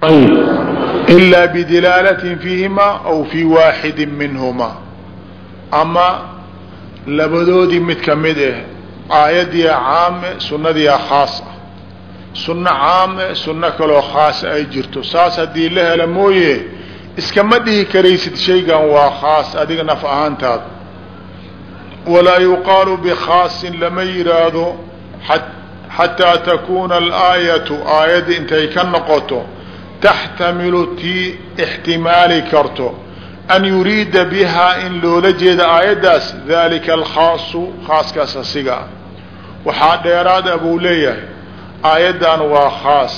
ayb ilaa bidalaalatin fiihima aw fi waaxidi minhuma ama labadoodii mid ka mid ah aayadiia caame sunadiia khaas ah sunno caame sunno kaloo khaasa ay jirto saas haddii la hela mooye iskama dhihi karaysid shaygan waa khaas adiga naf ahaantaada walaa yuqaalu bikhaasin lama yidhaahdo xataa takuuna alaayatu aayadda intay ka noqoto taxtamilu tii ixtimaali karto an yuriida bihaa in loola jeeda aayaddaas dalika alkhaasu khaaskaas asiga. Ah waxaa dheeraada buu leeyahay aayaddan waa khaas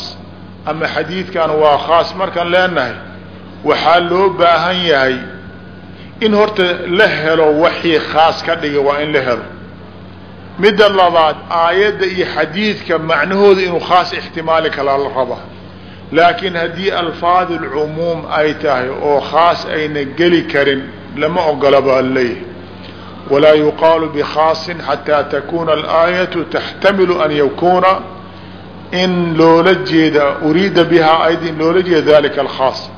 ama xadiidkan waa khaas markaan leenahay waxaa loo baahan yahay in horta la helo waxii khaas ka dhigay waa in la helo. Midda labaad aayadda iyo xadiidka macnahooda inuu khaas ixtimaali kalaa la raba laakiin haddii alfaad alcumuum ay tahay oo khaas ayna geli karin lama ogola baa leeyahay. Walaa yuqaalu bikhaasin xataa takuna alaayatu taxtamilu an yakuuna. In loola jeeda uriida bihaa ayda in loola jeeda dalika alkhaas.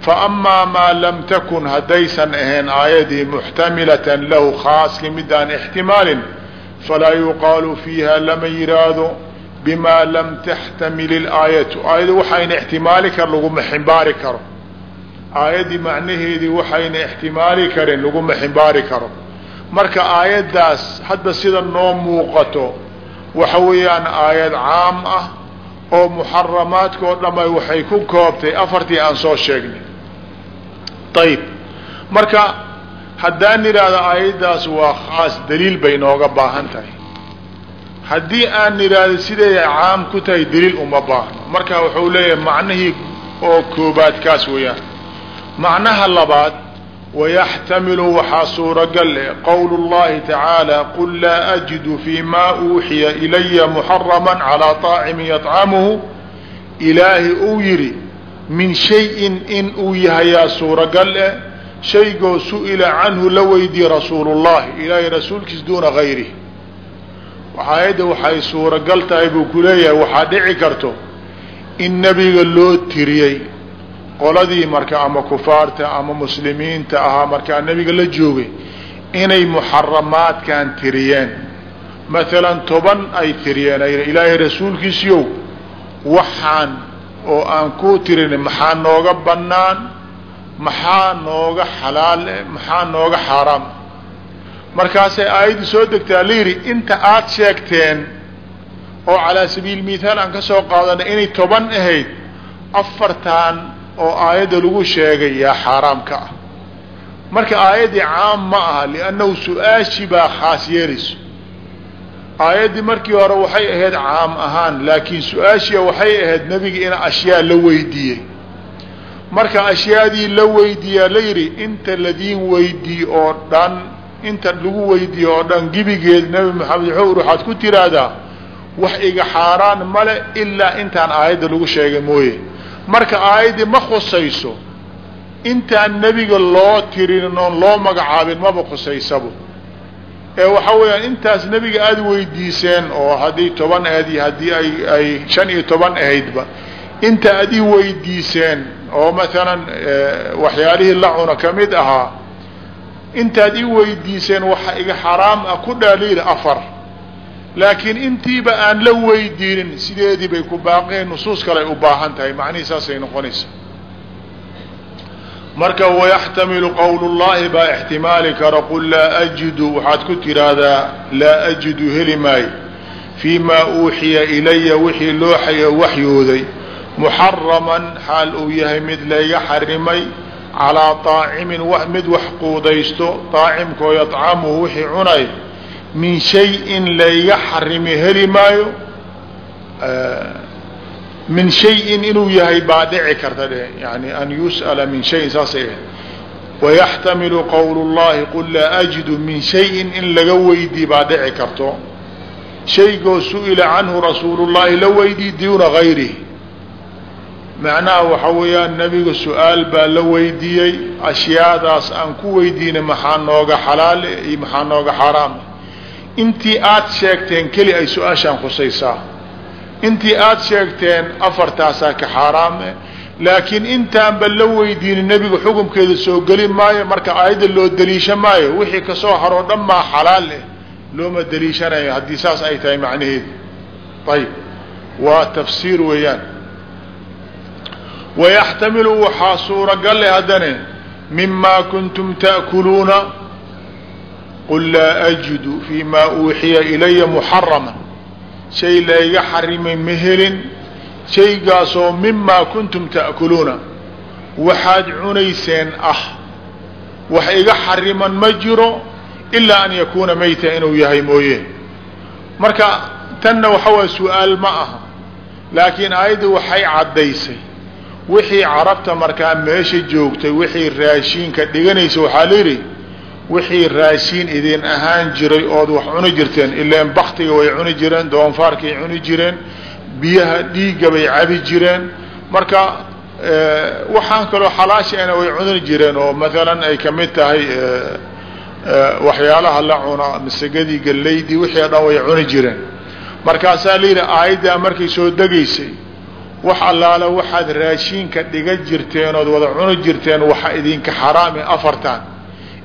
Faamaa maa lam takun haddaysan ahayn aayadii muxtamilatan lahu khaaski midaan ixtimaalin falaa yuqaalu fiiha lama yiraahdo bima lam taxtamil ilaayatu aayadda waxayna ixtimaali kar laguma ximbaari karo. Aayaddii macnaheedii waxayna ixtimaali karin laguma ximbaari karo. Marka aayaddaas hadda sida noo muuqato waxa weeyaan aayad caam ah oo muxaramaadka oo dhamma waxay ku koobtay. Afartii aan soo sheegnay. Ayib marka haddaan nidhaahdo aayaddaas waa khaas daliil bay nooga baahan tahay haddii aan nidhaahdo siday caam ku tahay daliil uma baahno. Marka wuxuu leeyahay macnihii oo koobaad kaas weeyaan. Macnaha labaad wayaxtamilu waxaa suuragal eh qowlu llahi tacaala qul laa ajidu fii ma uuxiya ilaya muxarama calaa طaacimin yطcamuhu ilaahi uu yidhi min shayin in uu yahayaa suuragal eh shaygoo su'ila canhu la weydiye rasuulu llahi rasuulkiis duuna gayrih aayadda waxay suuragal tahay buu ku leeyahay waxaa dhici karto in nebiga loo tiriyey qoladii marka ama kufaarta ama muslimiinta ahaa markaa nebiga la joogay inay muxaramaadkan tiriyeen. Maalan toban ay tiriyeen ilaahay rasuulkiisiyow waxaan oo aan kuu tirin maxaa nooga bannaan? Maxaa nooga xalaal eh maxaa nooga xaaraam markaasay aayaddu soo degtaa la yidhi inta aada sheegteen oo calaa sabiili mithaal aan ka soo qaadanay inay toban ahayd afartan oo aayadda lagu sheegay yaa xaaraam ka ah. Marka aayaddii caam ma aha liannahu su'aashii baa khaas yeelayso. Aayaddii markii hore waxay ahayd caam ahaan laakiin su'aashia waxay ahayd nebiga ina ashyaa la weydiiyey. Marka ashyaadii la weydiiyaa la yidhi inta ladiin weydiiye oo dhan inta lagu weydiiye oo dhan gibigeed nebi maxamed xowr waxaad ku tiraahdaa wax iga xaaraan male ilaa intaan aayadda lagu sheegay mooye. Marka aayaddii ma khusayso intaan nebiga loo tirin oon loo magacaabin maba khusaysabo ee waxa weeyaan intaas nebiga aada weydiiseen oo haddii toban ahayd iyo haddii ay ay shan iyo toban ahaydba inta ad i weydiiseen oo maalan waxyaalihii la cuna ka mid ahaa intaad i weydiiseen waxa iga xaraam ah ku dhaliil afar. Laakiin intiiba aan la weydiinin sideedii bay ku baaqeen nusuus kale ay u baahan tahay. Macnihii saasay noqonaysa marka wayaxtamilu qowlu llahi baa ixtimaali kara. Qul laa ajidu waxaad ku tiraahdaa laa ajidu heli maayo fii maa uuxiya ilaya wixii loo waxyooday. Muxaraman xaal uu yahay mid layga xarimay calaa طaacimin mid wax quudaysto طaacimkoo yطcamuhu wixii cunay min shayin layga xarimi heli maayo min shayin inuu yahay baa dhici karta dhe yani an yus'ala min shayin saasay ahayd wayaxtamilu qowlu llahi qul laa ajidu min shayin in laga weydii baa dhici karto shaygoo su-ila canhu rasuulu llahi la weydii duuna gayrihi macnaha waxa weeyaan nebiga su'aal baa la weydiiyey ashyaadaas aan ku weydiinay maxaa nooga xalaale iyo maxaa nooga xaaraama intii aada sheegteen keli ay su'aashaan khusaysaa. Intii aada sheegteen afartaasaa ka xaaraame laakiin intaanba la weydiinin nebiga xukumkeeda soo geli maayo marka aayadda loo daliisha maayo wixii ka soo haroo dhan maa xalaal eh looma daliishanayo haddii saas ay tahay macnaheedu. Ayib waa tafsiir weeyaan wayaxtamilu waxaa suuragal leh haddane mima kuntum ta'kuluuna qul laa ajidu fii ma uuxiya ilaya muxarama shay layga xarimay ma helin shaygaasoo mimaa kuntum ta'kuluuna waxaad cunayseen ah wax iga xariman ma jiro ilaa an yakuuna mayta inuu yahay mooye marka tanna waxa waaya su'aal ma aha laakiin aayaddu waxay caddaysay wixii carabta markaa meesha joogtay wixii raashiinka dhiganaysa waxaa layidhi wixii raashiin idin ahaan jiray ood wax cuni jirteen ilaan baktiga way cuni jireen doonfaarkay cuni jireen biyaha dhiigga bay cabi jireen. Marka waxaan kaloo xalaashaena way cuni jireen oo maalan ay ka mid tahay waxyaalaha la cuna masagadii galaydii wixii o dhan way cuni jireen. Markaasaa layidhi aayaddaa markay soo degaysay wax allaale waxaad raashiinka dhiga jirteen wada cuni jirteen waxa idinka xaraami afartan.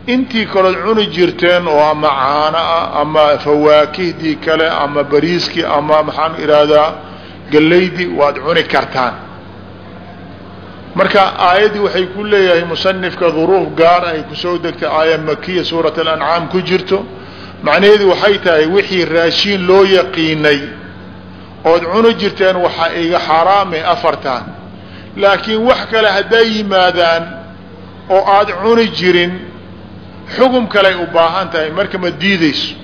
Intii kalood cuni jirteen oo ama caano ah ama fawaakihdii kale ama bariiskii ama maxaan ihahdaa galaydii waad cuni kartaan. Marka aayaddii waxay ku leeyahay musanifka duruuf gaar ay ku soo degtay aaya makiya suurat alancaam ku jirto. Macnaheedu waxay tahay wixii raashiin loo yaqiinay ood cuni jirteen waxaa iga xaraame afartan. Laakiin wax kale hadday yimaadaan oo aad cuni jirin xugum kaley u baahan tahay marka ma diidayso.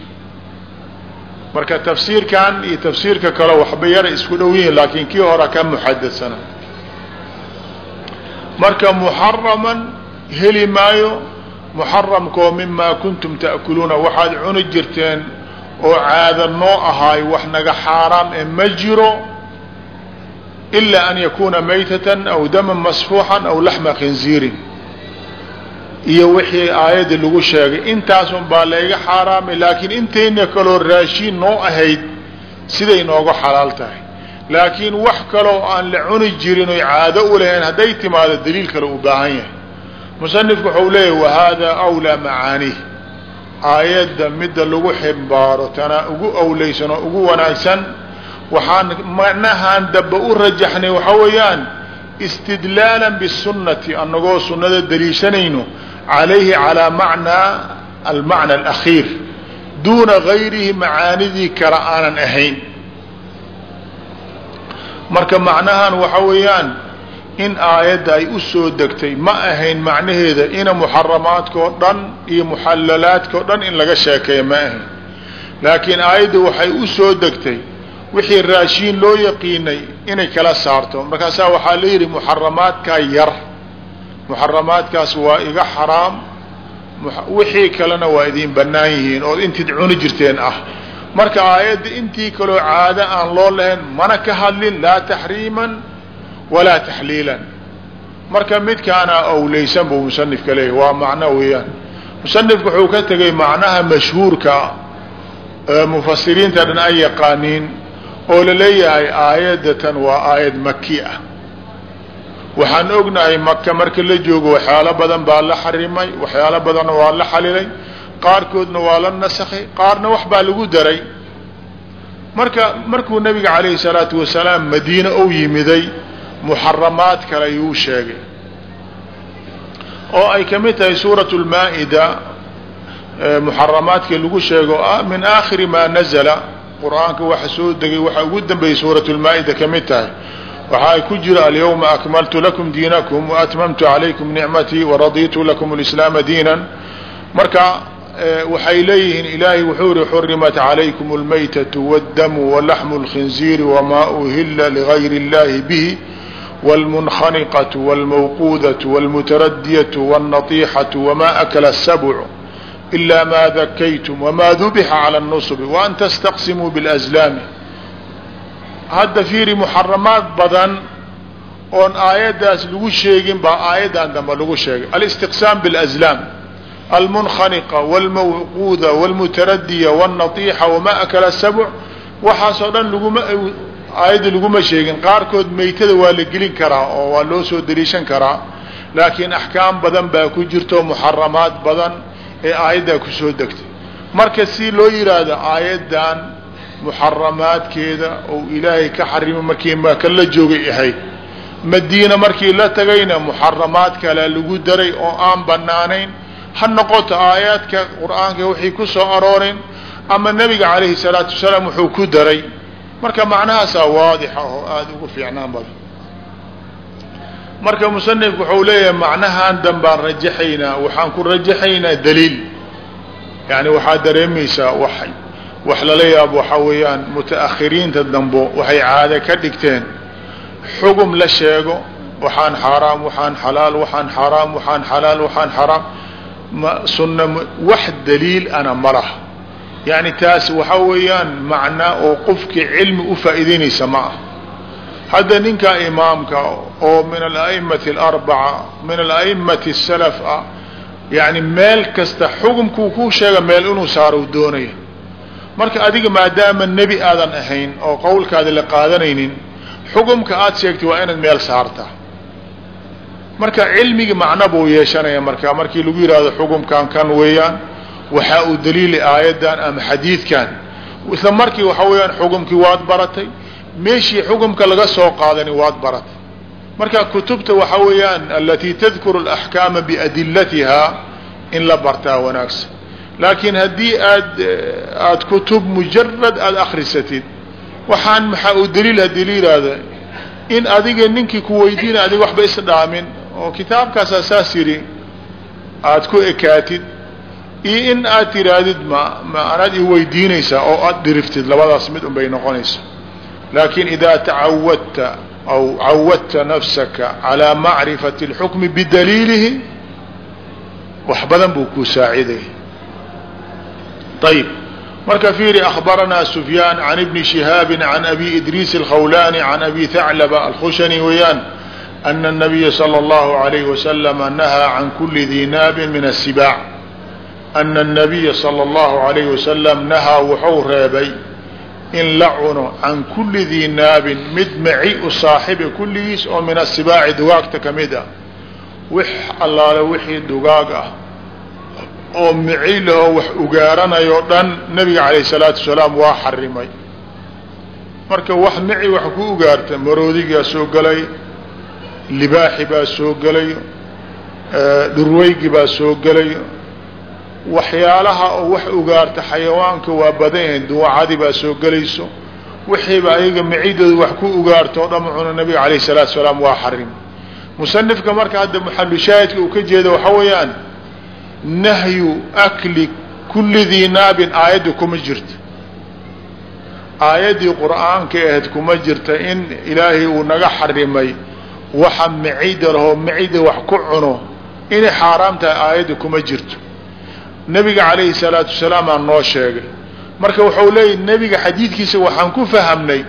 Marka tafsiirkan iyo tafsiirka kale waxba yara isku dhow yihiin laakiin kii hora ka muxadadsana marka muxaraman heli maayo muxaramkoo mimaa kuntum ta'kuluuna waxaad cuni jirteen oo caada noo ahaay wax naga xaaraam e ma jiro ilaa an yakuuna maytatan aw daman masfuuxan aw laxma khinziirin. Iyo wixii aayadda lagu sheegay intaasun baa layga xaaraamay laakiin intayna kaloo raashiin noo ahayd siday nooga xalaal tahay. Laakiin wax kaloo aan la cuni jirin oy caado u lahayn hadday timaado daliil kale u baahan yahay. Musanifku waxau leeyahy wahada awlaa macaaniih aayadda midda lagu ximbaaro tana ugu awlaysan oo ugu wanaagsan waxaan macnahaan daba u rajaxnay waxaa weeyaan istidlaalan bisunnati annagoo sunnada daliishanayno calayhi calaa macnaa almacna alakhiir duuna gayrihi macaanidii kale aanan ahayn. Marka macnahan waxa weeyaan in aayadda ay u soo degtay ma ahayn macnaheeda ina muxaramaadkao dhan iyo muxallalaadkao dhan in laga sheekeeya ma ahayn. Laakiin aayadda waxay u soo degtay wixii raashiin loo yaqiinay inay kala saarto. Markaasaa waxaa la yidhi muxaramaadkaa yar. Muxaramaadkaas waa iga xaraam. Wixii kalena waa idin bannaan yihiin ood intid cuni jirteen ah. Marka aayadda intii kaloo caado aan loo lahayn mana ka hadlin laa taxriiman walaa taxliilan. Marka midkaana awlaysan buu musanifka leeyahy waa macno weeyaan. Musanifku wuxuu ka tegay macnaha mashhuurka mufasiriinta dhan ay yaqaaniin oo la leeyahay aayadatan waa aayad maki ah. Waxaan ognahay maka marka la joogo waxyaalo badan baa la xarimay waxyaalo badanna waa la xalilay qaarkoodna waa la nasakhay qaarna wax baa lagu daray. Marka markuu nabiga calayhi salaatu wasalaam madiine ou yimiday muxaramaad kale yuu sheegay. oo ay ka mid tahay suurat lmaa-ida muxaramaadka lagu sheego min aakhiri maa nazala. Qur'aanka waxa soo degay waxaa ugu dambeeyey suurat lmaa-ida ka mid tahay. Waxaa ku jira alyawma akmaltu lakum diinakum waatmamtu calaykum nicmatii waraditu lakum lislaama diinan. Marka waxay leeyihiin ilaahay wuxuu yihi xurimat calaykum lmaytatu wadamu walaxmu lkhinziiri wamaa uhila ligayri اllahi bihi. wاlmunkhaniqaةu wاlmawquudaةu wاlmutaradiyatu wاlnatiixaةu wama akla الsabc ila ma dakaytum wma dubixa calى الnusb waan tastaqsimuu biاlأslaami hadda fiiri muxaramaad badan oon aayaddaas lagu sheegin baa aayaddan dambe lagu sheegay alistiqsaam biاlأslaam almunkhaniqa wاlmawquuda wاlmutaradiya wاlnatiixa wama akala الsabc waxaasoo dhan laguma aayadda laguma sheegin. Qaarkood maytada waa la gelin karaa oo waa loo soo daliishan karaa. Laakiin axkaam badan baa ku jirto muxaramaad badan ee aayaddaa ku soo degtay. Marka si loo yidhaahdo aayaddan muxaramaadkeeda ou ilaahay ka xarimo markii maka la joogay ahayd madiina markii la tagayna muxaramaad kalea lagu daray oo aan banaanayn ha noqoto aayaadka qur'aanka waxay ku soo aroorin ama nebiga calayhi salaatu wasalaam wuxuu ku daray marka macnahaasaa waadixa oo aada ugu fiicnaan badan. Marka musanifku wuxuu leeyahay macnahan dan baan rajaxaynaa waxaan ku rajaxaynaa daliil. Yani waxaad dareemaysaa wax wax lala yaabo waxaa weeyaan muta-akhiriinta dambo waxay caade ka dhigteen. Xugum la sheego waxaan xaaraam waxaan xalaal waxaan xaaraam waxaan xalaal waxaan xaraam. Ma sunna wax daliil ana ma laha yani taas waxaa weeyaan macnaa oo qofkii cilmi u faa'iidaynaysa ma ah hadda ninka imaamka oo min ala'imati alarbaca min ala'imati asalaf ah yani meel kasta xukumkuu kuu sheega meel inuu saaro doonaya. Marka adiga maadaama nebi aadan ahayn oo qowlkaada la qaadanaynin xukumka aad sheegtay waa inaad meel saartaa marka cilmigi macno buu yeeshanaya marka markii lagu yidhahdo xukumkan kan weeyaan waxaa uu daliili aayaddan ama xadiidkan. Isla markii waxa weeyaan xukumkii waad baratay meeshii xukumka laga soo qaadani waad baratay. Marka kutubta waxa weeyaan alatii tadkuru alaxkaama biadilatiha in la bartaa wanaagsan. Laakiin haddii aad aad kutub mujarad aada akrisatid waxaan maxaa uu daliil haddii la yidhaahda in adiga ninkii ku weydiina adiga waxba isdhaamin oo kitaabkaasaa saas yidhi aad ku ekaatid iyo in aad tidhaahdid ma ma anaad i weydiinaysaa oo aad dhiriftid labadaas mid un bay noqonaysa laakin idaa tacawadta aw cawadta nafsaka calaa macrifati اlxukmi bidaliilihi wax badan buu kuu saaciday ayb marka fiiri akhbaranaa sufyaan can ibni shihaabi can abi idriis alkhawlani can abi thaclaba alkhushani weeyaan ana الnabiya salى اllahu عalayh waslama nahaa can kuli dii naabin min الsibaac ana الnabiya salى اllahu عalayh wasalam nahaa wuxuu reebay in la cuno can kuli dii naabin mid maci u saaxiba kulligiis oo min asibaaci dugaagta ka mid ah wix allaale wixii dugaag ah oo mici lahoo wax ugaaranayo dhan nabiga calayh salaatu wasalaam waa xarimay marka wax mici wax ku ugaarta maroodigaa soo gelay libaaxi baa soo gelayo dhurweygi baa soo gelayo waxyaalaha oo wax ugaarta xayawaanka waa badan yahayn duwacadi baa soo gelayso. Wixiiba ayaga micidooda wax ku ugaarto o dhama cuno nabiga calayh salaatu wasalaam waa xarimay musanifka marka hadda maxalu shaahidka uu ka jeeda waxa weeyaan nahyu akli kuli dii naabin aayadda kuma jirta. Aayaddii qur'aanka ahayd kuma jirta in ilaahay uu naga xarimay waxa micida lahoo micida wax ku cuno inay xaaraam tahay aayadda kuma jirto nebiga calayhi salaatu wasalaam aan noo sheegay. Marka wuxuu leeyahy nebiga xadiidkiisa waxaan ku fahamnay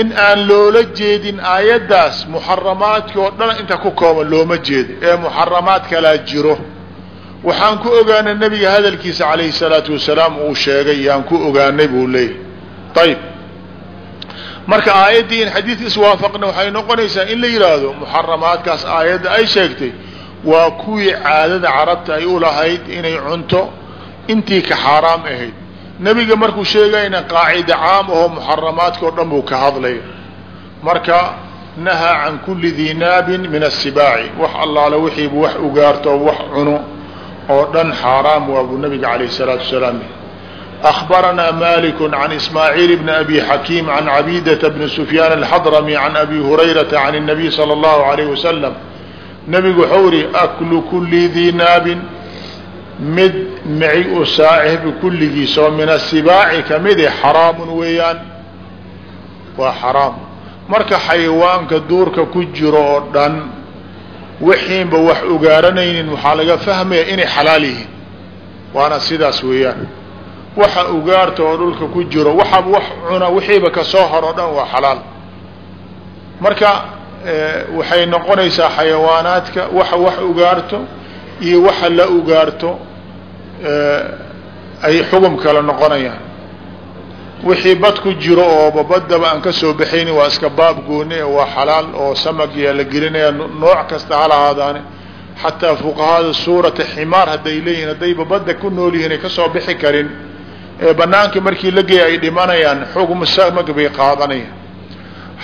in aan loola jeedin aayaddaas muxaramaadkii oo dhan inta ku kooban looma jeedo ee muxaramaad kalaa jiro. Waxaan ku ogaanay nebiga hadalkiisa calayhi salaatu wasalaam uu sheegay yaan ku ogaanay buu leeyahy ayib marka aayaddii in xadiidka iswaafaqna waxay noqonaysaa in la yidhaahdo muxaramaadkaas aayadda ay sheegtay waa kuwii caadada carabta ay ulahayd inay cunto intii ka xaaraam ahayd. Nebiga markuu sheegayna qaacida caam ahoo muxaramaadka oo dhan buu ka hadlaya marka nahaa can kulli dii naabin min asibaaci wax allaale wixiibu wax ugaarto wax cuno oo dhan xaaraam waa buu nabiga calayh salaatu wasalaam akhbaranaa maliku can ismaaciil bni abi xakiim can cabiidata bni sufyaan alxadrami can abi hurayrata can اnabiy sala اllahu alayh wasalam nebigu waxau ihi aklu kuli dinaabin mid mici u saaxibu kulligiis oo min asibaaci ka midi ah, xaraamun weeyaan. Waa xaraam. Marka xayawaanka duurka ku jiro oo dhan wixiinba wax ogaaranaynin waxaa laga fahmaya inay xalaal yihiin. Waana sidaas weeyaan. Waxa ugaarta oo dhulka ku jiro waxaaba wax cuna wixiiba ka soo hor oo dhan waa xalaal. Marka waxay noqonaysaa xayawaanaadka waxa wax ugaarto iyo waxa la ugaarto ay xugum kala noqonayaan. Wixii bad ku jiro ooba baddaba aan ka soo baxaynin waa iska baab gooni waa xalaal oo samagiyaa la gelinaya nooc kasta ha lahaadaane xataa fuqahada suurata ximaar hadday leeyihiin haddayba badda ku nool yihiin ay ka soo bixi karin. Ee banaanka markii la geeya ay dhimanayaan xugmu samag bay qaadanayaan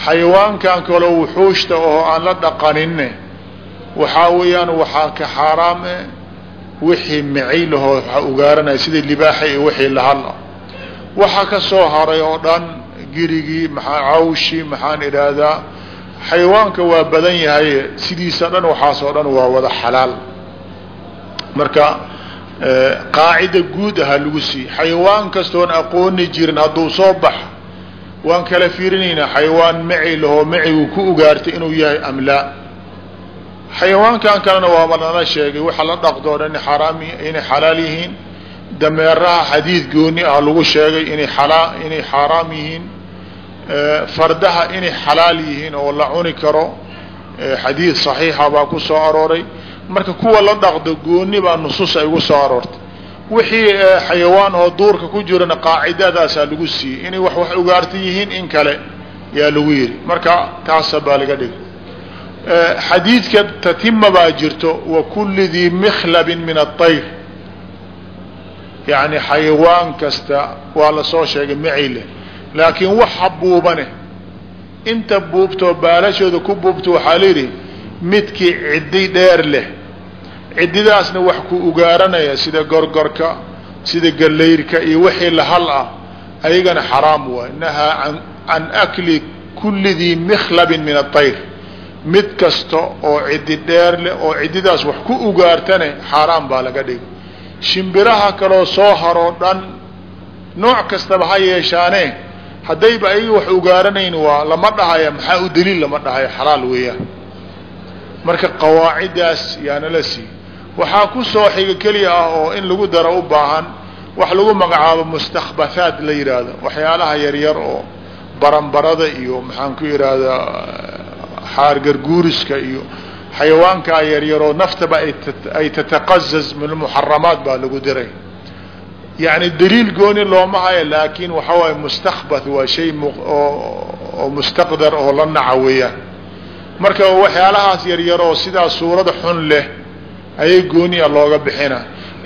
xayawaankan kaloo wuxuushta oo aan la dhaqaninne. Waxaa weeyaan waxaa ka xaaraam e wixii micay lahoo waxaa ugaaranaya sidii libaaxa iyo wixii lahal ah waxa ka soo haray oo dhan girigii maxaa cawshi maxaan idhaahdaa xayawaanka waa badan yahay sidiisa dhan waxaas oo dhan waa wada xalaal. Marka qaacida guud ahaa lagu siiy xayawaan kastoon aqooni jirin hadduu soo bax waan kala fiirinaynaa xayawaan maci lahoo macigu ku ugaartay inuu yahay am laa. Xayawaankan kalena waaba nala sheegay waxa la dhaqdo o dhan xaraam inay xalaal yihiin. Dameeraha xadiid gooni ah lagu sheegay inay alaa inay xaaraam yihiin. Fardaha inay xalaal yihiin oo la cuni karo xadiid صaxiixa baa ku soo arooray. Marka kuwa la dhaqdo gooni baa nusuus ay ugu soo aroortay wixii xayawaan oo duurka ku jirana qaacidadaasaa lagu siiyey. Inay wax wax ugaartan yihiin in kale yaa lagu yidhi. Marka taasa baa laga dhigay. Xadiidka tatima baa jirto wa kuli dii mikhlabin min aلطayr yani xayawaan kasta waa la soo sheegay macayle laakiin waxa buubane. Inta buubtoo baalashooda ku buubto waxaa layidhi midkii ciddi dheer leh ciddidaasna wax ku ugaaranaya sida gorgorka sida gallayrka iyo wixii lahal ah ayagana xaraam waay nahaa can akli kulli dii mikhlabin min aطayr mid kasta oo ciddi dheer leh oo ciddidaas wax ku ugaartane xaaraam baa laga dhigay. Shimbiraha kaloo soo haroo dhan nooc kastaba ha yeeshaane haddayba ayaga wax ugaaranayn waa lama dhahaya maxaa u daliil lama dhahayo? Xalaal weeyaan. Marka qawaaciddaas yaanala sii waxaa ku soo xiga keliya ah oo in lagu daro u baahan wax lagu magacaabo mustakbathaat la yidhaahdo waxyaalaha yaryar oo baranbarada iyo maxaan ku yidhaahdaa xaargarguuriska iyo xayawaankaa yaryaroo naftaba ay tataqazaz min muxaramaat baa lagu diray. Yani daliil gooni looma hayo laakin waxa waaye mustakbath waa shay oo mustaqdar oo la naca weeyaan. Marka waxyaalahaas yaryar oo sidaa suurada xun leh ayay gooniya looga bixina.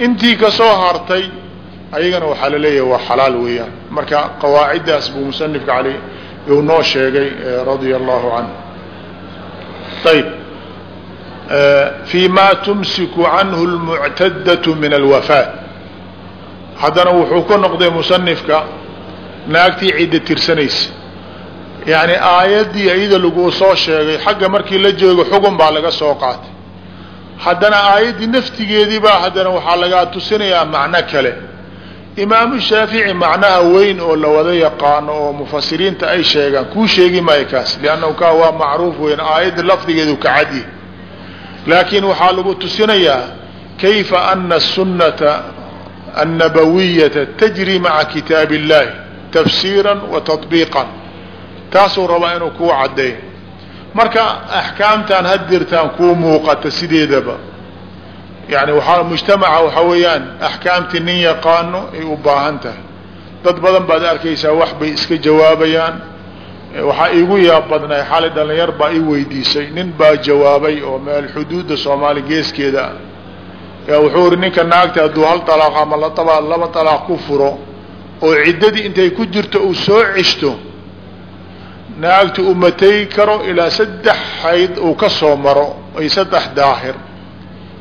Intii ka soo hartay ayagana waxaa la leeyahay waa xalaal weeyaan. Marka qawaaciddaas buu musanifka aley uu noo sheegay radia allahu canhu ayb fi ma tumsiku canhu lmuctadatu min alwafaat haddana wuxuu ka noqday musanifka naagtii cidda tirsanaysa. Yani aayaddii iyada laguu soo sheegay xagga markii la joogo xugun baa laga soo qaatay haddana aayaddii naftigeediibaa haddana waxaa lagaa tusinayaa macno kale. Imaamu shaafici macnaha weyn oo la wada yaqaano oo mufasiriinta ay sheegaan kuu sheegi maayo kaas liannahu kaa waa macruuf weyn aayadda lafdigeedu ka cadyi laakiin waxaa lagu tusinayaa kayfa ana asunata annabawiyata tajri maca kitaabi illaahi tafsiiran wa taطbiiqan taasuu rabaa inuu kuu caddayn marka axkaamtan hadirtaan kuu muuqata sideedaba. Yani waaa mujtamaca waxaa weeyaan axkaamtii nin yaqaano ay u baahan tahay. Dad badan baad arkaysaa wax bay iska jawaabayaan. Waxaa iigu yaab badnay xalay dhalinyar baa ii weydiisay. Nin baa jawaabay oo meel xuduudda soomaali geeskeeda ah. Yaa wuxuu iri ninka naagta hadduu hal alaaq ama laba laba alaaq ku furo oo ciddadii intay ku jirto uu soo ceshto naagta uma tegi karo ilaa saddex hayd uu ka soo maro ay saddex daahir.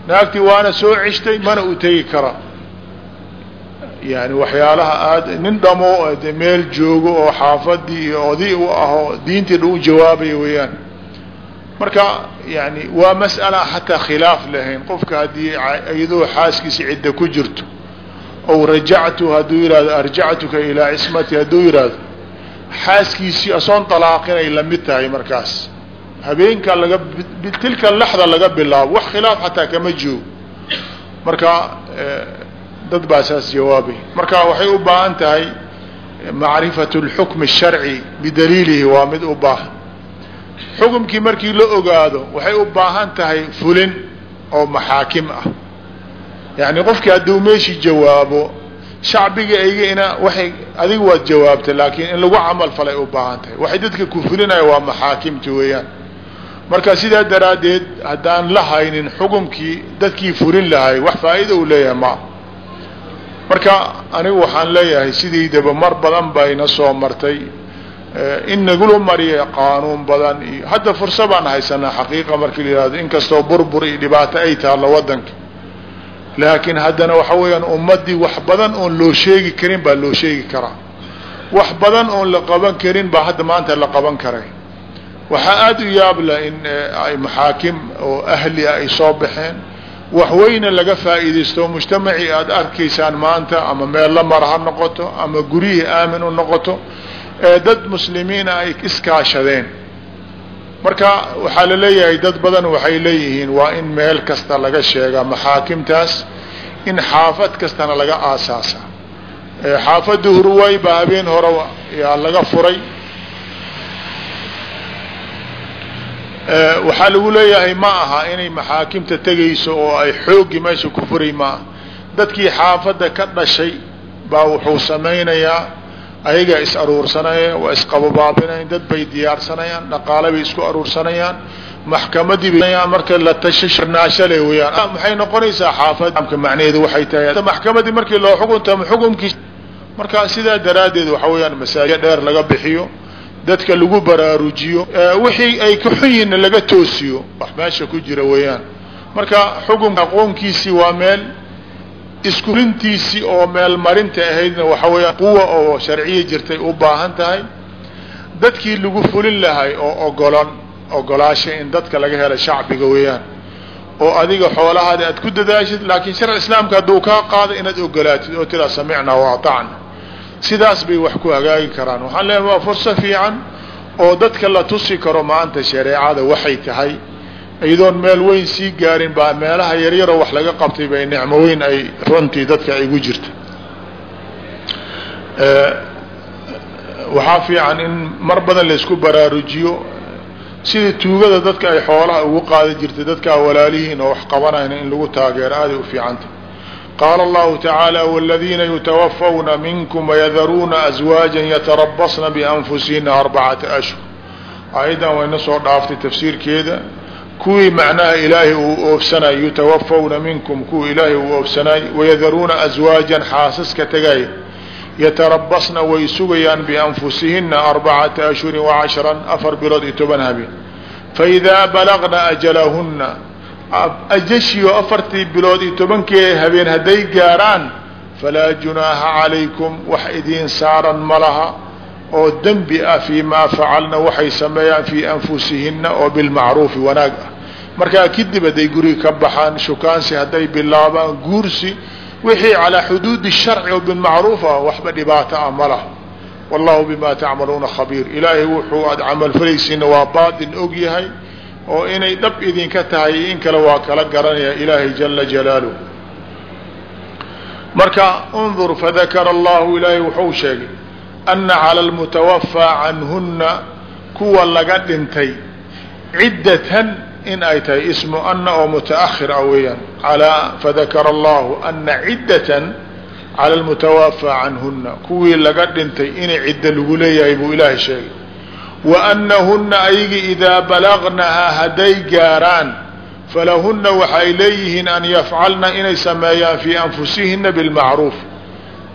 Naagtii waana soo ceshtay mana u tegi kara. Yani waxyaalaha aad nin dhamo de meel joogo oo xaafadii iyo oday u aho diintii dha u jawaabaya weeyaan. Marka yani waa mas'ala xataa khilaaf lahayn. Qofka haddii iyadoo xaaskiisa cidda ku jirto ow rajactu hadduu yihahdo arjactuka ilaa cismati hadduu yihahdo xaaskiisii asoon dalaaqinay lamid tahay markaas habeenka laga tilka laxda laga bilaabo wax khilaaf xataa kama joogo marka dad baa saas jawaabay marka waxay u baahan tahay macrifat اlxukm الsharci bidaliilihi waa mid u baahan xukumkii markii la ogaado waxay u baahan tahay fulin oo maxaakim ah yani qofkii hadduu meeshii jawaabo shacbiga aygana waay adiga waad jawaabtay laakiin in lagu camal falay u baahan tahay. Waxay dadka ku fulinaya waa maxaakimta weeyaan. Marka sidaa daraaddeed haddaan la haynin xukumkii dadkii fulin lahay wax faa'iida uu leeyahay ma marka anigu waxaan leeyahay sidiidaba mar badan bayna soo martay in nagula mariya qaanuun badan. Iyo hadda fursa baan haysanaa xaqiiqa markii la yihahdo inkastoo burbur iyo dhibaato ay taallo waddanka laakiin haddana waxa weeyaan ummaddii wax badan oon loo sheegi karin baa loo sheegi karaa. Wax badan oon la qaban karin baa hadda maanta la qaban karay. Waxaa aada u yaabla in ay maxaakim oo ahli ah ay soo baxeen. Waxweyne laga faa'iidaysto mujtamacii aada arkaysaan maanta ama meel la mar ha noqoto ama guryihii aamin u noqoto ee dad muslimiina ay iskaashadeen marka waxaa la leeyahay dad badan waxay leeyihiin waa in meel kasta laga sheegaa maxaakimtaas in xaafad kastana laga aasaasa xaafadda hurway baa habeen hore yaa laga furay. Waxaa lagu leeyahay ma aha inay maxaakimta tegayso oo ay xooggii meesha ku furay ma dadkii xaafadda ka dhashay baa wuxuu samaynayaa ayagaa is aruursanaya waa isqababaabinayan dad bay diyaarsanayaan dhaqaale bay isku aruursanayaan maxkamadii marka la tashanashale weyaan maxay noqonaysaa xaafadka macnaheedu waxay tahay maxkamadii markii loo xukuntamo xukumkiis marka sidaa daraaddeed waxa weeyaan masaajid dheer laga bixiyo dadka lagu baraarujiyo wixii ay ka xun yihiinna laga toosiyo wax meesha ku jira weeyaan. Marka xukunka aqoonkiisii waa meel iskulintiisii oo meel marinta ahaydna waxa weeyaan quwa oo sharciya jirtay u baahan tahay. Dadkii lagu fulin lahay oo ogolan ogolaasha in dadka laga hela shacbiga weeyaan. Oo adiga xoolahaada aad ku dadaashid laakiin sharci islaamka hadduu kaa qaado inaad ogolaatid oo tiraa samicnaa wa atacna. Sidaas bay wax ku hagaagi karaan. Waxaan leeyahay waa furso fiican oo dadka la tusi karo maanta shareecada waxay tahay iyadoon meel weyn sii gaarin baa meelaha yaryaroo wax laga qabtay bay nicmo weyn ay runtii dadka ay gu jirta. Waxaa fiican in mar badan laysku baraarujiyo sidii tuugada dadka ay xoolaha ugu qaadi jirtay dadkaa walaalihiin oo wax qabanayna in lagu taageero aaday u fiicanta. Qaala allahu tacaala wاladiina yutawafawna minkum wayadaruuna aswaaja yatarabasna bianfusihina arbacata ashhur. Aayaddan wayna dhaaftay tafsiirkeeda kuwii macnaha ilaahay uu oofsanay yutawafawna minkum kuwii ilaahay uu oofsanay wayadaruuna aswaajan xaasaska tegay yatarabasna way sugayaan bianfusihina arbacata ashhurin wacashran afar bilood iyo toban habeen. Faidaa balagna ajalahuna ajashiyo afartii bilood iyo tobankii habeen hadday gaaraan falaa junaaha calaykum wax idiin saaran ma laha oo dembi ah fii maa facalna waxay sameeyaan fii anfusihina oo bilmacruufi wanaag ah. Markaa kadib hadday guriga ka baxaan shukaansi hadday bilaabaan guursi wixii calaa xuduudi sharci oo bilmacruuf ah waxba dhibaato ah ma laha. Wallahu bima tacmaluuna khabiir. Ilaahay wuxuu aad camalfalaysiina waa baatin og yahay oo inay dhab idinka tahay in kale waa kala garanaya ilaahay jala jalaaluh marka undur fadakara allahu ilaahay wuxuu sheegay ana cala almutawafaa canhuna kuwa laga dhintay ciddatan in ay tahay ismu ana oo mutaahir ah weeyaan. Fadakara allahu ana ciddatan cala almutawafaa canhuna kuwii laga dhintay inay ciddo lagu leeyahay buu ilaahay sheegay. Wa anahuna ayagi idaa balagnahaa hadday gaaraan falahuna waxay leeyihiin an yafcalna inay sameeyaan fii anfusihina bilmacruuf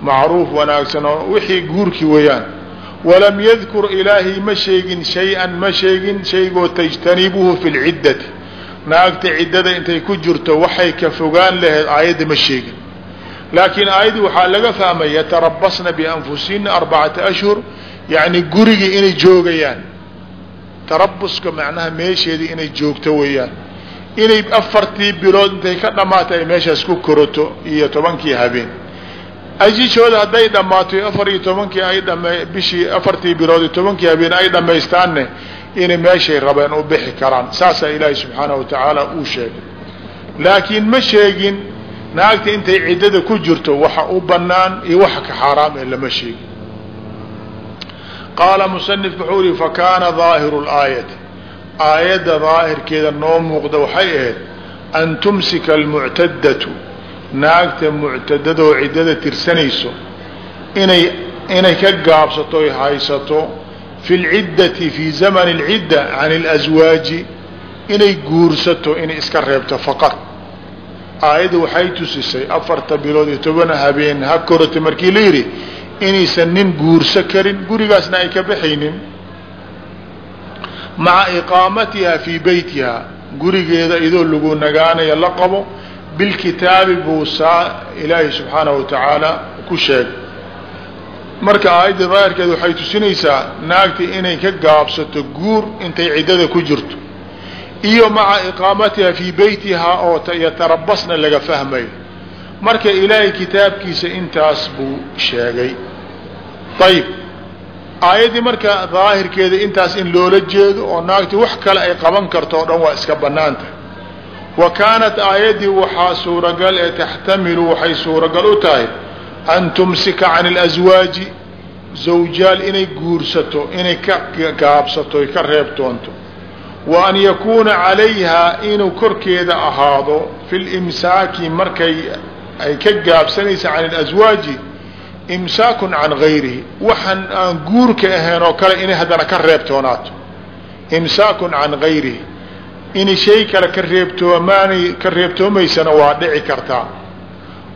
macruuf wanaagsan oo wixii guurki weeyaan. Walam yadkur ilaahay ma sheegin shay-an ma sheegin shaygoo tajtanibuhu fi lciddati naagta ciddada intay ku jirto waxay ka fogaan laheyd aayadda ma sheegin. Laakiin aayaddii waxaa laga fahmay yatarabasna bianfusihina arbacata ashhur yacni gurigii inay joogayaan. Tarabuska macnaha meesheedii inay joogto weeyaan. Inay afartii bilood intay ka dhammaata ay meeshaas ku korato iyo tobankii habeen ajishooda hadday dhammaato afar iyo tobankii ay dhama bishii afartii bilood iyo tobankii habeen ay dhammaystaanne inay meeshay rabeen u bixi karaan. Saasaa ilaahay subxaanahu wa tacaala uu sheegay. Laakiin ma sheegin naagta intay ciddada ku jirto waxa u bannaan iyo waxa ka xaaraam ee lama sheegin. Qaala musanif wuxuu yihi fakaana daahiru laayati aayadda daahirkeeda noo muuqda waxay ahayd an tumsika almuctadatu naagta muctadadoo ciddada tirsanayso inay inay ka gaabsato oy haysato fi lciddati fi zamani اlcidda can اlaswaaji inay guursato inay iska reebto faqad aayadda waxay tusisay afarta bilood iyo toban habeen ha korata markii la yidhi inaysan nin guurso karin gurigaasna ay ka baxaynin. Maca iqaamatiha fii beytiha gurigeeda idoo lagu nagaanaya la qabo bilkitaabi buu saa ilaahi subxaanahu wa tacaala ku sheegay marka aayadda daahirkeeda waxay tusinaysaa naagta inay ka gaabsato guur intay ciddada ku jirto iyo maca iqaamatiha fii beytiha oo yatarabasna laga fahmayo marka ilaahay kitaabkiisa intaas buu sheegay. Ayib aayaddii marka daahirkeeda intaas in loola jeedo oo naagti wax kale ay qaban karto o dhan waa iska bannaanta wa kaanat aayaddii waxaa suuragal ee taxtamilu waxay suuragal u tahay an tumsika can اlaswaaji zawjaal inay guursato inay ka gaabsato ka reebtoonto wa an yakuuna calayha inuu korkeeda ahaado fi limsaaki markay ay ka gaabsanaysa can اlaswaaji imsaakun can gayrihi. Waxaan aan guurka ahayn oo kale inay haddana ka reebtoonaato imsaakun can gayrihi inay shay kale ka reebtoomaanay ka reebtoomaysana waa dhici kartaa.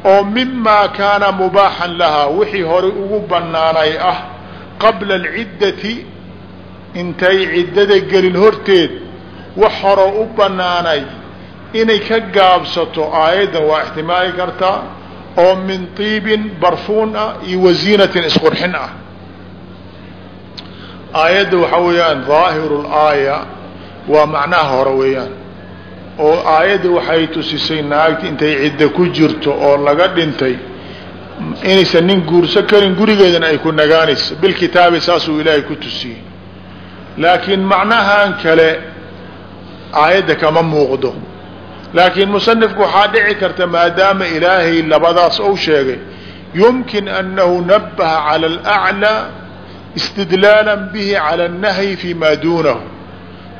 Oo mimaa kaana mubaaxan lahaa wixii horay ugu bannaanay ah qabla alciddati intay ciddada gelin horteed wax horoo u bannaanay inay ka gaabsato aayaddan waa ixtimaali kartaa oo min tiibin barfuun ah iyo wasiinatin isqurxin ah. Aayadda waxaa weeyaan daahiru laaya waa macnaha hore weeyaan. Oo aayadda waxay tusisay naagti intay cidda ku jirto oo laga dhintay inaysan nin guurso karin gurigeedana ay ku nagaanayso bilkitaabi saasuu ilaahay ku tusiyey. Laakiin macnahan kale aayadda kama muuqdo. Laakiin musanifku waxaa dhici karta maadaama ilaahay labadaas ou sheegay yumkin annahu nabaha cala alaclaa istidlaala bihi cala annahyi fi maa duunahu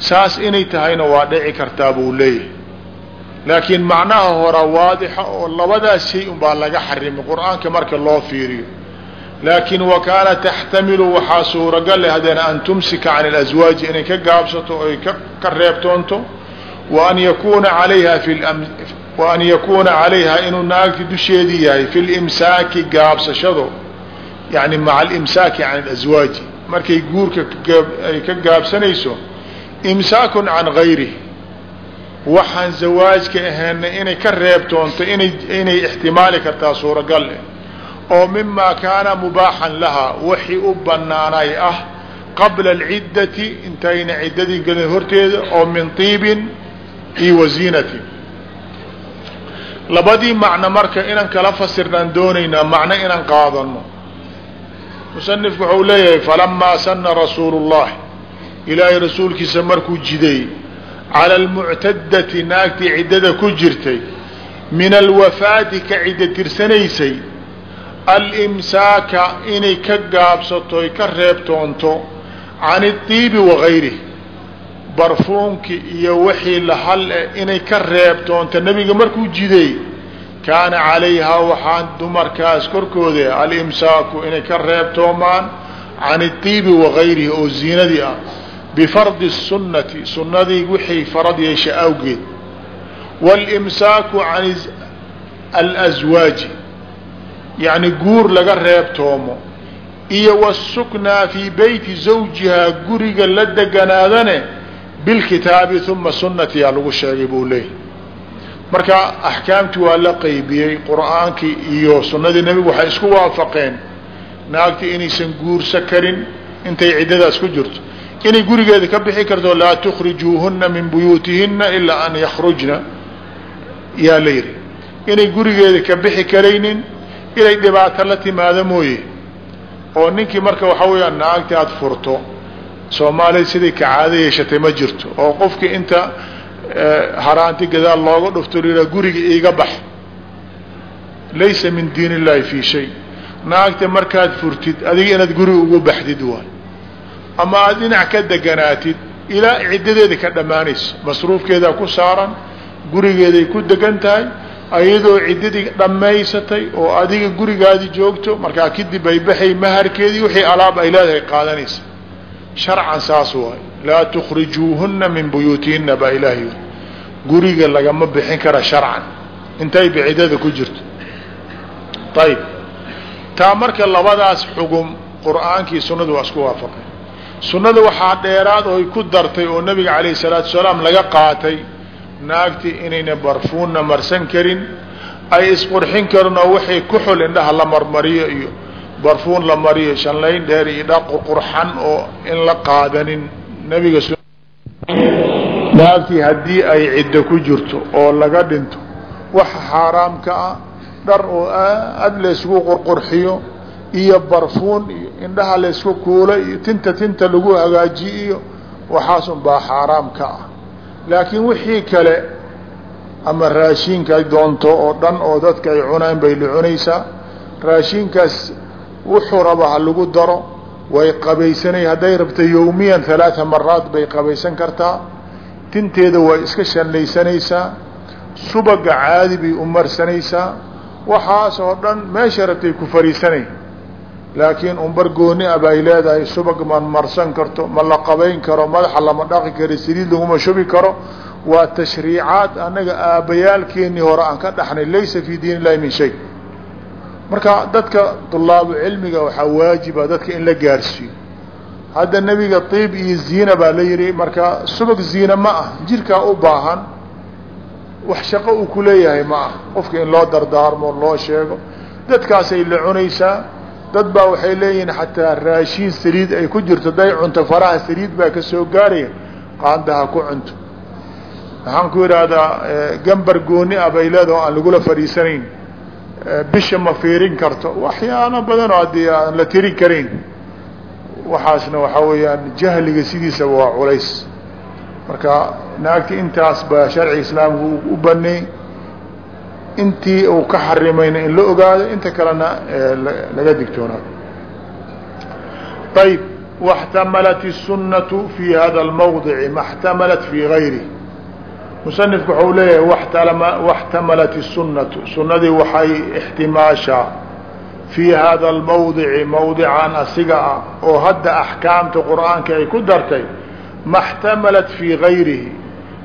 saas inay tahayna waa dhici kartaa buu leeyahay. Laakiin macnaha hora waadixa oo labadaas shay unbaa laga xarimay qur'aanka marka loo fiiriyo. Laakiin wa kaana taxtamilu waxaa suuragal leh haddana an tumsika can اlaswaaji inay ka gaabsato oy ka reebtoonto waan yakuuna alayha wa an yakuuna calayha inuu naagti dusheedii yahay fi limsaaki gaabsashado yani maca alimsaaki can اlaswaaji markay guurka ay ka gaabsanayso imsaakun can gayrihi waxaan zawaajka ahaana inay ka reebtoonto inay ixtimaali kartaa suuragal. Eh oo mimaa kaana mubaaxan lahaa wixii u bannaanay ah qabla alciddati intayna ciddadii gelin horteeda oo min tiibin iyo wasiinatin labadii macno marka inaan kala fasirnaan doonaynaa macno inaan qaadano. Musanifku wuxuu leeyahay falamaa sana rasuulu llahi ilaahay rasuulkiisa markuu jiday cala almuctadati naagtii ciddada ku jirtay min alwafaati ka cidda tirsanaysay alimsaaka inay ka gaabsato ay ka reebtoonto can idiibi wagayrih barfuunki iyo wixii la hal eh inay ka reebtoonto nebiga markuu jiday kaana calayhaa waxaan dumarkaas korkooda alimsaaku inay ka reebtoomaan can idiibi wagayrihi oo ziinadii ah bifardi sunnati sunnadii wixii farad yeesha awgeed walimsaaku can alaswaaji yacni guur laga reebtoomo iyo wasuknaa fii beyti zawjihaa guriga la deganaadane bilkitaabi uma sunnatiyaa lagu sheegay buu leeyahy marka axkaamtii waa la qaybiyey qur'aankii iyo sunnadii nebigu waxay isku waafaqeen naagtii inaysan guursa karin intay ciddadaas ku jirto inay gurigeeda ka bixi karto laa tukhrijuuhuna min buyuutihina ilaa an yakhrujna. Yaa la yidhi inay gurigeeda ka bixi karaynin inay dhibaato la timaado mooye oo ninkii marka waxaa weeyaan naagtii aada furto soomaalida siday kacaado yeeshatay ma jirto oo qofkii inta haraanti gadaal looga dhufto lihaa guriga iiga bax. Laysa min diin illahi fii shay. Naagta markaad furtid adiga inaad guriga ugu baxdid waay ama aada dhinac ka deganaatid ilaa ciddadeeda ka dhammaanaysa. Masruufkeedaa ku saaran gurigeeday ku degan tahay ayadoo ciddadii dhammaysatay oo adiga gurigaadi joogto markaa kadib ay baxay maharkeedii wixii alaab ay leedahay qaadanaysa. Sharcan saas waay laa tukrijuuhuna min buyuutihina baa ilaahay guriga lagama bixin kara sharcan. Intay bicidada ku jirto. Ayib taa marka labadaas xugum qur'aankii sunnadu waa isku waafaqay sunnada waxaa dheeraad oy ku dartay oo nabiga calayhi salaatu salaam laga qaatay naagtii inayna barfuunna marsan karin ay isqurxin karin oo waxay ku xul indhaha la marmariyo iyo barfuun la mariyo shanlayn dheer iyo dha qurqurxan oo in la qaadanin nabiga naagtii haddii ay ciddo ku jirto oo laga dhinto waxa xaaraamka ah dhar oo aad laysgu qurqurxiyo iyo barfuun iyo indhaha laysku kuula iyo tinta tinta lagu hagaajiyo iyo waxaasun baa xaaraam ka ah. Laakiin wixii kale ama raashiinka doonto oo dhan oo dadka ay cunaan bay la cunaysaa raashiinkaas wuxuu raba ha lagu daro way qabaysanay hadday rabto yawmiyan halaaa maraad bay qabaysan kartaa tinteeda way iska shanlaysanaysaa subaga caadi bay u marsanaysaa waxaas oo dhan meesha rabtay ku fariisanay laakiin umbar gooni a bay leedahay subag ma marsan karto ma la qabayn karo madaxa lama dhaqi karo saliid laguma shubi karo. Waa tashriicaad annaga aabbayaalkeenii hore aan ka dhaxnay laysa fii diin min shay. Marka dadka dulaabu cilmiga waxaa waajiba dadka in la gaarsiiyo. Hadda nebiga tiib iyo ziina baa la yihi marka subag ziina ma ah jirkaa u baahan wax shaqo uu ku leeyahay ma ah. Qofka in loo dardaarmo loo sheego dadkaasay la cunaysaa dad baa waxay leeyihiin xataa raashiin saliid ay ku jirto day cunto faraha saliid baa ka soo gaaraya qaandaha ku cunto. Waxaan ku idhaahdaa gambar gooni ah bay leedaha o aan lagula fadhiisanayn bisha ma fiirin karto. Waxyaalo badanoo haddii aan la tirin karayn waxaasna waxaa weeyaan jahliga sidiisaba waa culays. Marka naagti intaas baa sharciga islaamku u baneey intii uu ka xarimayna in la ogaado inta kalena laga digtoonaado ayb واxtamalat الsunaة fi hada اlmawdici ma اxtamalat fi gayri musanifku waxau leeyahay واxtamalat الsunaةu sunadii waxay اxtimaashaa fii hada اlmawdici mawdican asiga ah oo hadda axkaamta qur'aanka ay ku dartay ma اxtamalat fii gayrihi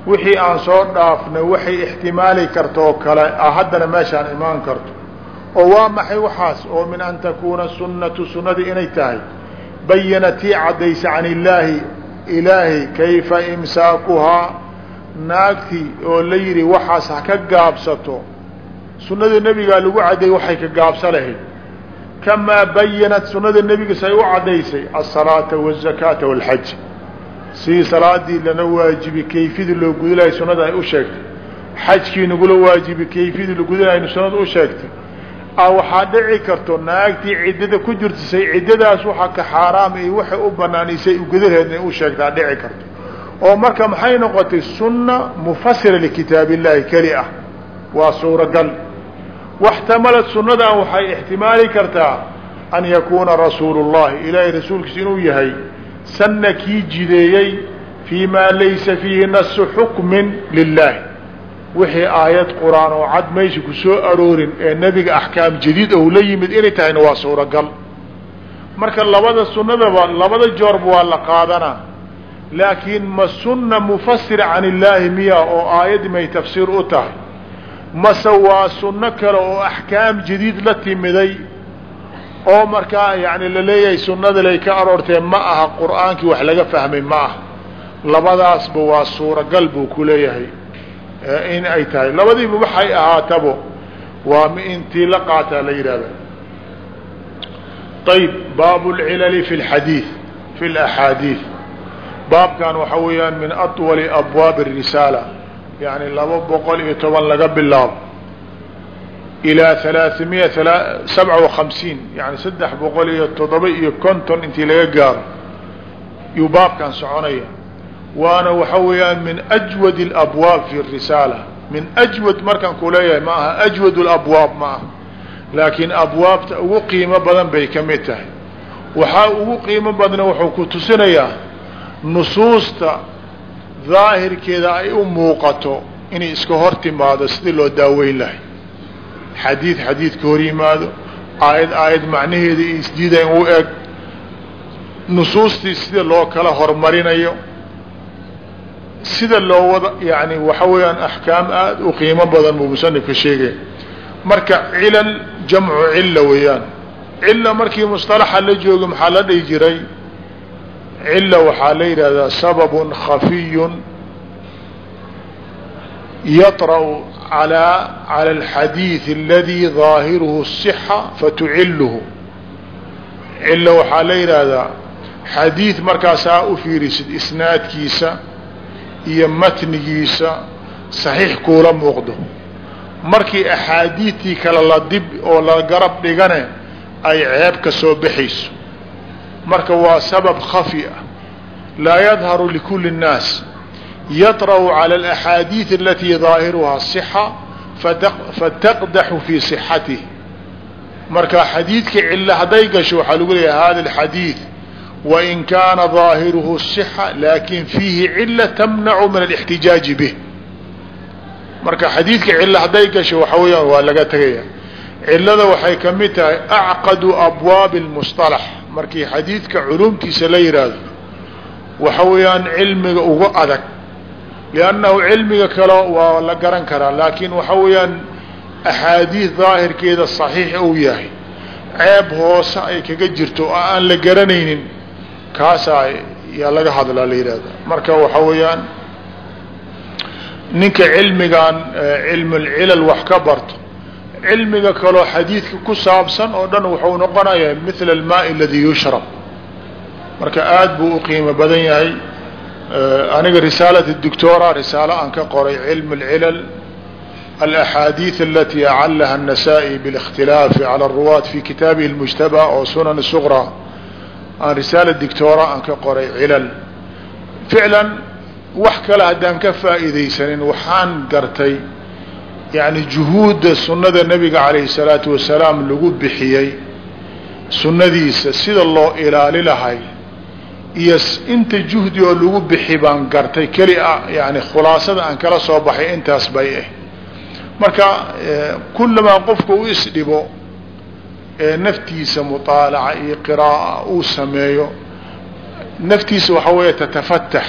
wixii aan soo dhaafnay waxay ixtimaali karto oo kale ah haddana meeshaan imaan karto. Oo waa maxay waxaas? Oo min an takuuna sunnatu sunnadii inay tahay. Bayanatii caddaysa can illaahi ilaahi kayfa imsaakuhaa? Naagtii oo la yidhi waxaas ha ka gaabsato. Sunnada nebigaa lagu caddeeyey waxay ka gaabsa lahayd. Kamaa bayanat sunnada nebiga say u caddaysay asalaata wazakaata walxaj sidii salaadii lana waajibi kayfiyadii loo gudalayo sunnada ay u sheegtay xajkii nagula waajibi kayfiyadii lagudalayo sunnada u sheegtay a waxaa dhici karto naagtii ciddada ku jirtisay ciddadaas waxa ka xaaraam iyo waxay u banaanaysay ugudalheed inay u sheegtaa dhici karto. Oo marka maxay noqotay? Sunna mufasira likitaab illahi keli ah. Waa suuragal. Waxtamalad sunnadan waxay ixtimaali kartaa an yakuuna rasuulu llahi ilaahay rasuulkiisa inuu yahay sanna kii jideeyey fii maa laysa fiihi nasu xukmin lilaahi wixii aayad qur'aan oo cad maysa ku soo aroorin ee nebiga axkaam jadiid ou la yimid inay tahayna waa suuragal. Marka labada sunnadaba labada joorba waa la qaadanaa laakiin ma sunna mufasira can illaahi miya oo aayaddi may tafsiir u tahay. Mase waa sunno kale oo axkaam jadiid la timiday oo markaa yani laleeyahay sunnada lay ka aroortee ma aha qur'aankii wax laga fahmay ma aha labadaasba waa suuragal buu ku leeyahay in ay tahay labadiiba waxay ahaatabo waa m intii la qaataa la yidhahda ayb baab اlcilali fi اlxadiiث fi اlaxaadiiث baabkan waxa weeyaan min aطwali abwaab الrisaala yani laba boqol iyo toban laga bilaabo ilaa halaaثimiya sabca وahamsiin yani saddex boqol iyo toddoba iyo konton intii laga gaaro yuu baabkan soconaya waana waxa weeyaan min ajwad اlabwaab fi risaala min ajwad markaan ku leeyahay ma aha ajwad اlabwaab ma aha laakiin abwaabta ugu qiimo badan bay ka mid tahay waxaa ugu qiimo badna wuxuu ku tusinayaa nusuusta daahirkeeda ay u muuqato inay iska hor timaado sidii loo daaweyn lahay xadiid xadiidka hor yimaado aayad aayad macnaheeda iyo isdiidan u eg. Nusuustii sida loo kala hormarinayo sida loo wada yani waxa weeyaan axkaam aada u qiimo badan buu musanifka sheegaya marka cilal jamcu cilla weeyaan. Cilla markii mustalaxa la joogo maxaa la dhihi jiray? Cilla waxaa la yidhaahdaa sababun khafiyun yatra alى calى اlxadiiث aladi ظaahiruhu الصxa fatucilhu cilla waxaa la yidhaahdaa xadiid markaasaa u fiirisid isnaadkiisa iyo matnigiisa saxiix kuula muuqdo markii axaadiidtii kale la dib oo la garab dhigane ay ceeb ka soo baxayso marka waa sabab khafi ah laa yadharu likulli الnaas yaطrأu calى اlaxaadiiث alatii daahiruhaa صixa fataqdaxu fii صixatih marka xadiidka cilo hadday gasho waxaa lagu leeyahay hada اxadiiث wain kaana ظaahiruhu الصixa lakin fiihi cila tamnacu min الاxtijaaji bih marka xadiidka cilo hadday gasho waxa weeyaan waa laga tegaya cilada waxay ka mid tahay acqadu abwaabi اlmusطalax markii xadiidka culumtiisa la yidhaahdo waxa weeyaan cilmiga ugu adag liannahu cilmiga kale waa la garan karaa laakiin waxa weeyaan axaadiid daahirkeeda صaxiix uu yahay ceeb hoose ay kaga jirto oo aan la garanaynin kaasaa yaa laga hadlaa la yidhahda marka waxa weeyaan ninka cilmigan cilmulcilal wax ka barto cilmiga kaloo xadiidka ku saabsan oo dhan wuxuu noqonayaa mithla almaai aladii yushrab marka aad buu u qiimo badan yahay aniga risaalat doctora risaalo aan ka qoray cilm اlcilal alaxaadiid alati acalaha الnasaa-i biاlاkhtilaafi calى الruwaat fi kitaabihi اlmujtabى oo sunan suqra aan risaala doctora aan ka qoray cilal ficlan wax kale haddaan ka faa'iidaysanin waxaan gartay yani juhuudda sunnada nebiga calayhi salaatu wasalaam lagu bixiyey sunnadiisa sida loo ilaali lahay iyo inta juhdi oo lagu bixi baan gartay keli a yani khulaasada aan kala soo baxay intaas bay ah marka kullamaa qofka u isdhibo ee naftiisa muطaalaca iyo qiraa'a uu sameeyo naftiisa waxaa weeye tatafatax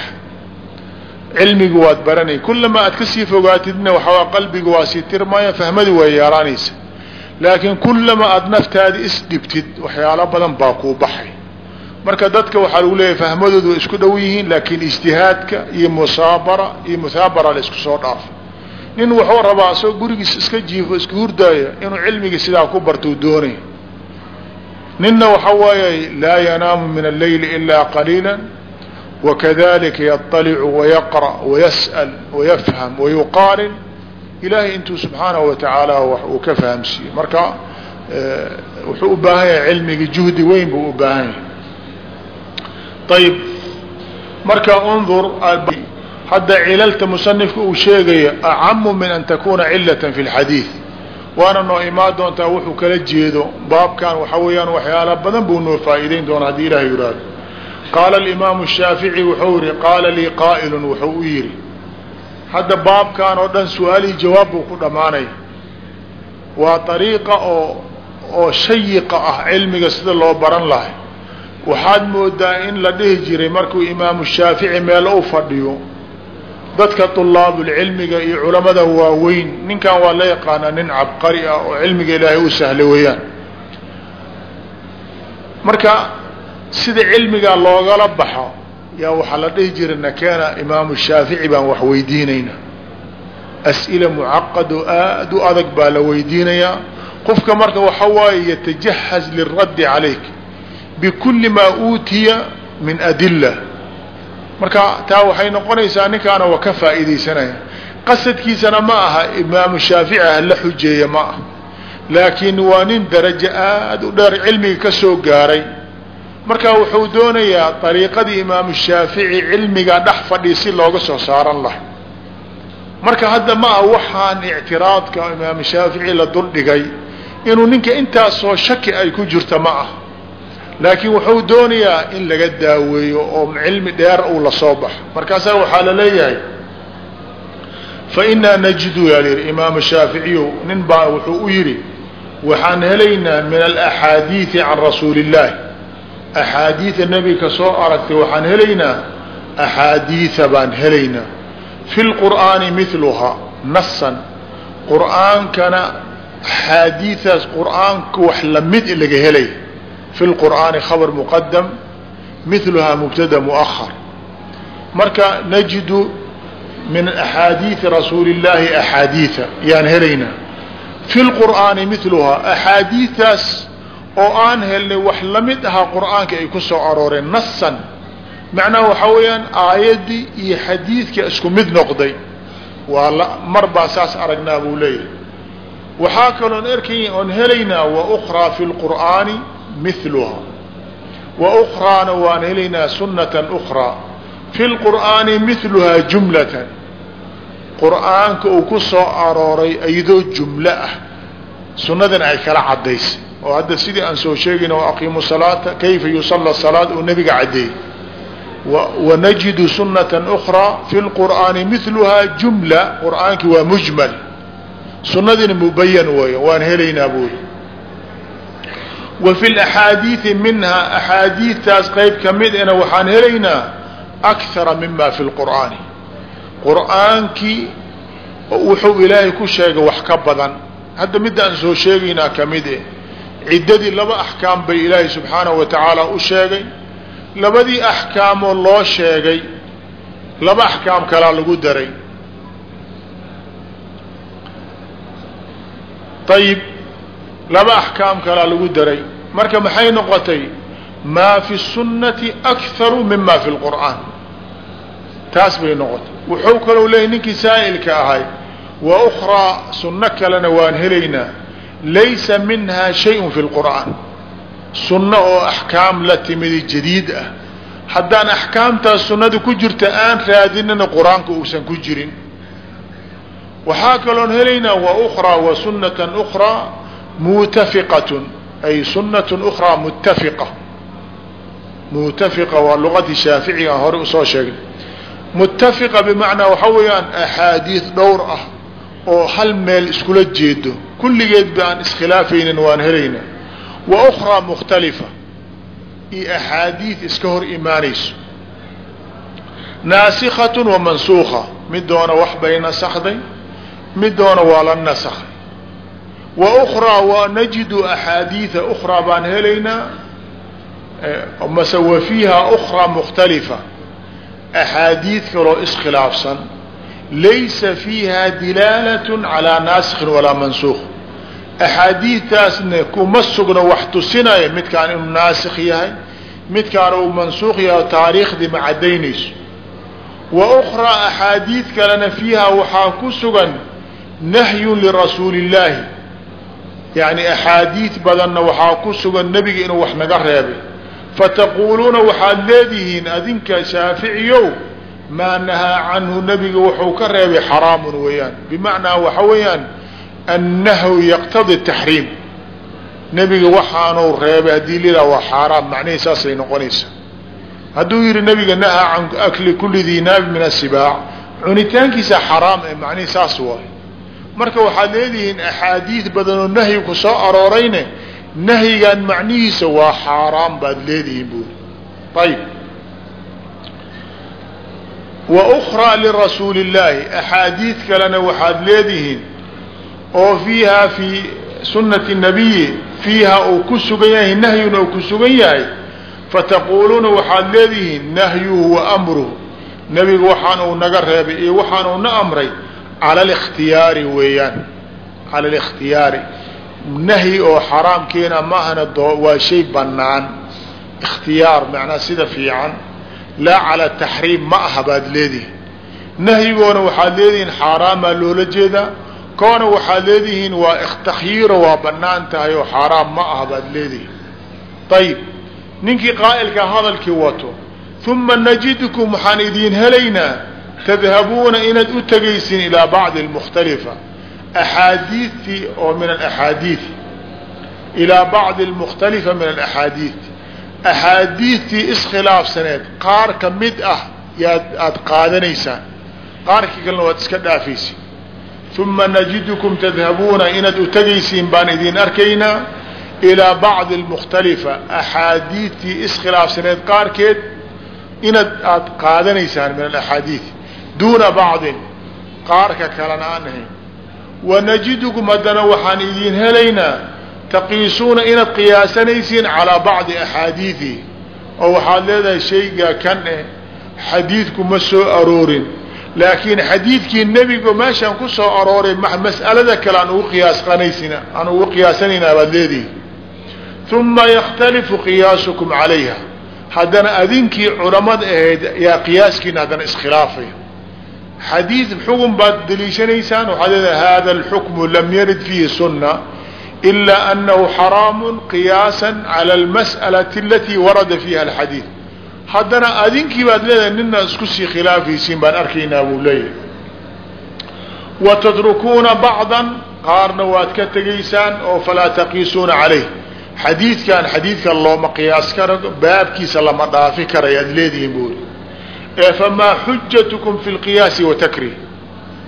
cilmigi waad baranay kullamaa aad ka sii fogaatidna waxaa qalbiga waa sii tirmaya fahmadi way yeelanaysa laakiin kullamaa aad naftaada isdhibtid waxyaalo badan baa kuu baxay marka dadka waxaa lagu leeyahay fahmadoodu way isku dhow yihiin laakiin ijtihaadka iyo musaabara iyo muthaabara la isku soo dhaafo nin wuxuu rabaa asoo gurigiis iska jiifo iska hurdaaya inuu cilmigii sidaa ku bartou doonay ninna waxa waaye laa yanaamu min alleyli ilaa qaliila wakadalika yaطalicu wayaqra' wayas'al wayafham wayuqaarin ilaahay intuu subxaanahu watacaala wax uu ka fahamsiiye marka wuxuu u baahan yahay cilmigii juhdi weyn buu u baahan yahay ayib marka undur hadda cilalta musanifka uu sheegaya acamu min an takuna cilata fi اlxadiid waana noo imaan doontaa wuxuu kala jeedo baabkan waxa weeyaan waxyaala badan buu noo faa'iideyn doona haddii ilaah yuraado qaala alimaamu shaafici wuxuu yihi qaala lii qaa'ilun wuxuu u yidhi hadda baabkan oo dhan su'aalihii jawaab buu ku dhammaanaya waa ariiqa oo oo shayiqa ah cilmiga sida loo baran lahay waxaad moodaa in la dhihi jiray markuu imaamu shaafici meel u fadhiyo. Dadka طulaabulcilmiga iyo culamada waaweyn ninkan waa la yaqaanaa nin cabqari ah oo cilmiga ilaahay u sahlay weeyaan. Marka sida cilmigaa loogala baxo yaa waxaa la dhihi jiray nakeena imaamu shaafici baan wax weydiinayna. As'ila mucaqad oo aad u adag baa la weydiinayaa. Qofka marka waxa waaye yatajahaz liraddi calayk bikuli maa uutiya min adila marka taa waxay noqonaysaa ninkaana waa ka faa'iidaysanaya. Qasadkiisana ma aha imaamu shaafici ah la xujeeya ma ah laakiin waa nin darajo aad u dheer cilmiga ka soo gaaray. Marka wuxuu doonayaa dariiqadii imaamu shaafici cilmiga dhex fadhi si looga soo saaran lahay marka hadda ma ah waxaan ictiraadka imaamu shaafici la duldhigay inuu ninka intaasoo shaki ay ku jirta ma ah laakiin wuxuu doonayaa in laga daaweeyo oo cilmi dheer uu la soo baxo. Markaasaa waxaa la leeyahay fainaa najidu yaa lihi imaam shaaficiyu nin baa wuxuu u yidhi waxaan helaynaa min alaxaadiidi can rasuuli illaahi axaadiida nebiga soo aragtay waxaan helaynaa axaadiida baan helaynaa. Fi lqur'aani miluhaa nasan qur'aankana axaadiidaas qur'aanka wax la mid laga helay fi lqur'aani khabar muqadam miluhaa mubtada muahar marka najidu min axaadiidi rasuuli illaahi axaadiida yaan helaynaa fi lqur'aani miluhaa axaadiidaas oo aan helnay wax la mid ahaa qur'aanka ay ku soo arooreen nasan macnaha waxaa weeyaan aayaddii iyo xadiidka isku mid noqday. Waa mar baa saas aragnaa buu leeyahay. Waxaa kaloon erkay oon helaynaa wa ukraa fi lqur'aani miluhaa wa ukraana waan helaynaa sunatan ukraa fi lqur'aani miluhaa jumlatan. Qur'aanka uu ku soo arooray iyadoo jumlo ah. Sunnadan ay kala caddaysay oo hadda sidii aan soo sheegayna aqiimu salaata kayfa yusalla salaad uu nabiga caddeeyey. Wanajidu sunata ukraa fi lqur'aani miluhaa jumla. Qur'aankii waa mujmal. Sunadiina mubayan weeya waan helaynaa buuri wa fi laxaadiidi minhaa axaadiidtaas qayb ka mid ina waxaan helaynaa akara mima fi lqur'aani qur'aankii wuxuu ilaahay ku sheegay wax ka badan. Hadda midaan soo sheegaynaa ka mid eh. Ciddadii laba axkaam bay ilaahay subxaanahu wa tacaala u sheegay. Labadii axkaamoo loo sheegay laba axkaam kalaa lagu daray. Ayib laba axkaam kalaa lagu daray. Marka maxay noqotay? Maa fi sunnati akharu mima fi lqur'aan. Taas bay noqotay. Wuxuu kalou leeyay ninkii saa'ilka ahay wa ukraa sunno kalena waan helaynaa laysa minha shayun fi lqur'aan. Sunno oo axkaam la timidi jadiid ah. Haddaan axkaamtaas sunnada ku jirta aan raadinana qur'aanka uusan ku jirin. Waxaa kaloon helaynaa wa ukraa wa sunatan ukraa mutafiqatun ay sunatun ukraa muttafiqa mutafiqa waa luqadii shaaficiga aan hore u soo sheegnay muttafiqa bimacnaa waxaa weeyaan axaadiid dhowr ah oo hal meel iskula jeedo kulligeed ba aan iskhilaafaynin waan helaynaa wa ukraa mukhtalifa iyo axaadiid iska hor imaanayso naasikatun wa mansuuka mid wax bay nasakday midoona waa la nasakhay wa ukraa wa najidu axaadiida ukraa baan helaynaa mase wa fiiha ukraa mukhtalifa. Axaadiid kaloo iskhilaafsan laysa fiiha dilaalat calaa naasikin walaa mansuuq axaadiidtaasna kuma sugna wax tusinaya midkaan inuu naasikh yahay midkaan uu mansuuq yahay taariikhdii ma caddaynayso. Wa ukraa axaadiid kalena fiiha waxaa ku sugan nahyun lirasuuli illaahi yani axaadiid badanna waxaa ku sugan nebiga inuu wax naga reebay. Fataquuluuna waxaad leedihiin adinka shaaficiyow maa nahaa canhu nebiga wuxuu ka reebay xaraamun weeyaan. Bimacnaa waxa weeyaan annahyu yaqtadi taxriim. Nebiga waxaanuu reebay haddii lidaa waa xaaraam macnihii saasay noqonaysa hadduu yihi nebiga nahaa can akli kuli dii min asibaac cunitaankiisa xaraam ee macnihii saas waay marka waxaad leedihiin axaadiid badan oo nahyi ku soo aroorayne nahyigan macnihiisa waa xaaraan baad leedihiin buuri ayib wa ukraa lirasuuli illaahi axaadiid kalena waxaad leedihiin oo fiiha fii sunati nabiyi fiiha uu ku sugan yahay nahyuna uu ku sugan yahay fataquuluuna waxaad leedihiin nahyuhu wa amruhu. Nebigu waxaan uu naga reebay iyo waxaan uu na amray cala alikhtiyaari weeyaan. Cala alikhtiyaari oo xaraam keena maahana waa shay bannaan. Ikhtiyaar macnaa sida fiican. Laa cala taxriim ma aha baad leedihin nahyigoona waxaad leedihiin xaaraamaa loola jeedaa. Koona waxaad leedihiin waa takhyiiro waa bannaan tahay oo xaaraam ma aha baad leedihin ayib ninkii qaa'ilka hadalkii wato uma najidukum waxaan idiin helaynaa tadhabuuna inaad u tegaysiin ilaa bacdi lmukhtalifa axaadiidtii oo min alaxaadiid ilaa bacdi lmukhtalifa min alaxaadiid axaadiidtii iskhilaafsaneed qaar ka mid ah yaad aada qaadanaysaan. Qaarkii kalena waad iska dhaafaysi uma najidukum tadhabuuna inaad u tegaysiin baan idin arkaynaa. Ilaa bacdi almukhtalifa axaadiidtii iskhilaafsaneed qaarkeed inaad aada qaadanaysaan min alaxaadiid duuna bacdin qaarka kalena aan ahayn wanajidukum haddana waxaan idin helaynaa taqiisuuna inaad qiyaasanaysiin calaa bacdi axaadiidihi oo waxaad leedahay shaygaa kan eh xadiidku ma soo aroorin laakiin xadiidkii nebiga meeshaan ku soo arooray mas'alada kale aan ugu qiyaasqanaysn aan ugu qiyaasanaynaa baad leedihi uma yakhtalifu qiyaasukum calayha haddana adinkii culamada ahayd yaa qiyaaskiina haddana iskhilaafaya xadiid xugun baad daliishanaysaan waxaad leedahay hada alxukmu lam yarid fiihi sunna ilaa anahu xaraamu qiyaasa cala almas'alati alatii warada fiiha alxadiid haddana adinkii baad leedahay nina isku sii khilaafaysiin baan arkaynaa buu leeyahay wa tatrukuuna bacdan qaarna waad ka tegaysaan oo falaa taqiisuuna calayh xadiidkan xadiidkan looma qiyaas karo baabkiisa lama dhaafi karay aad leedihiin buuri famaa xujatukum fi lqiyaasi wa takri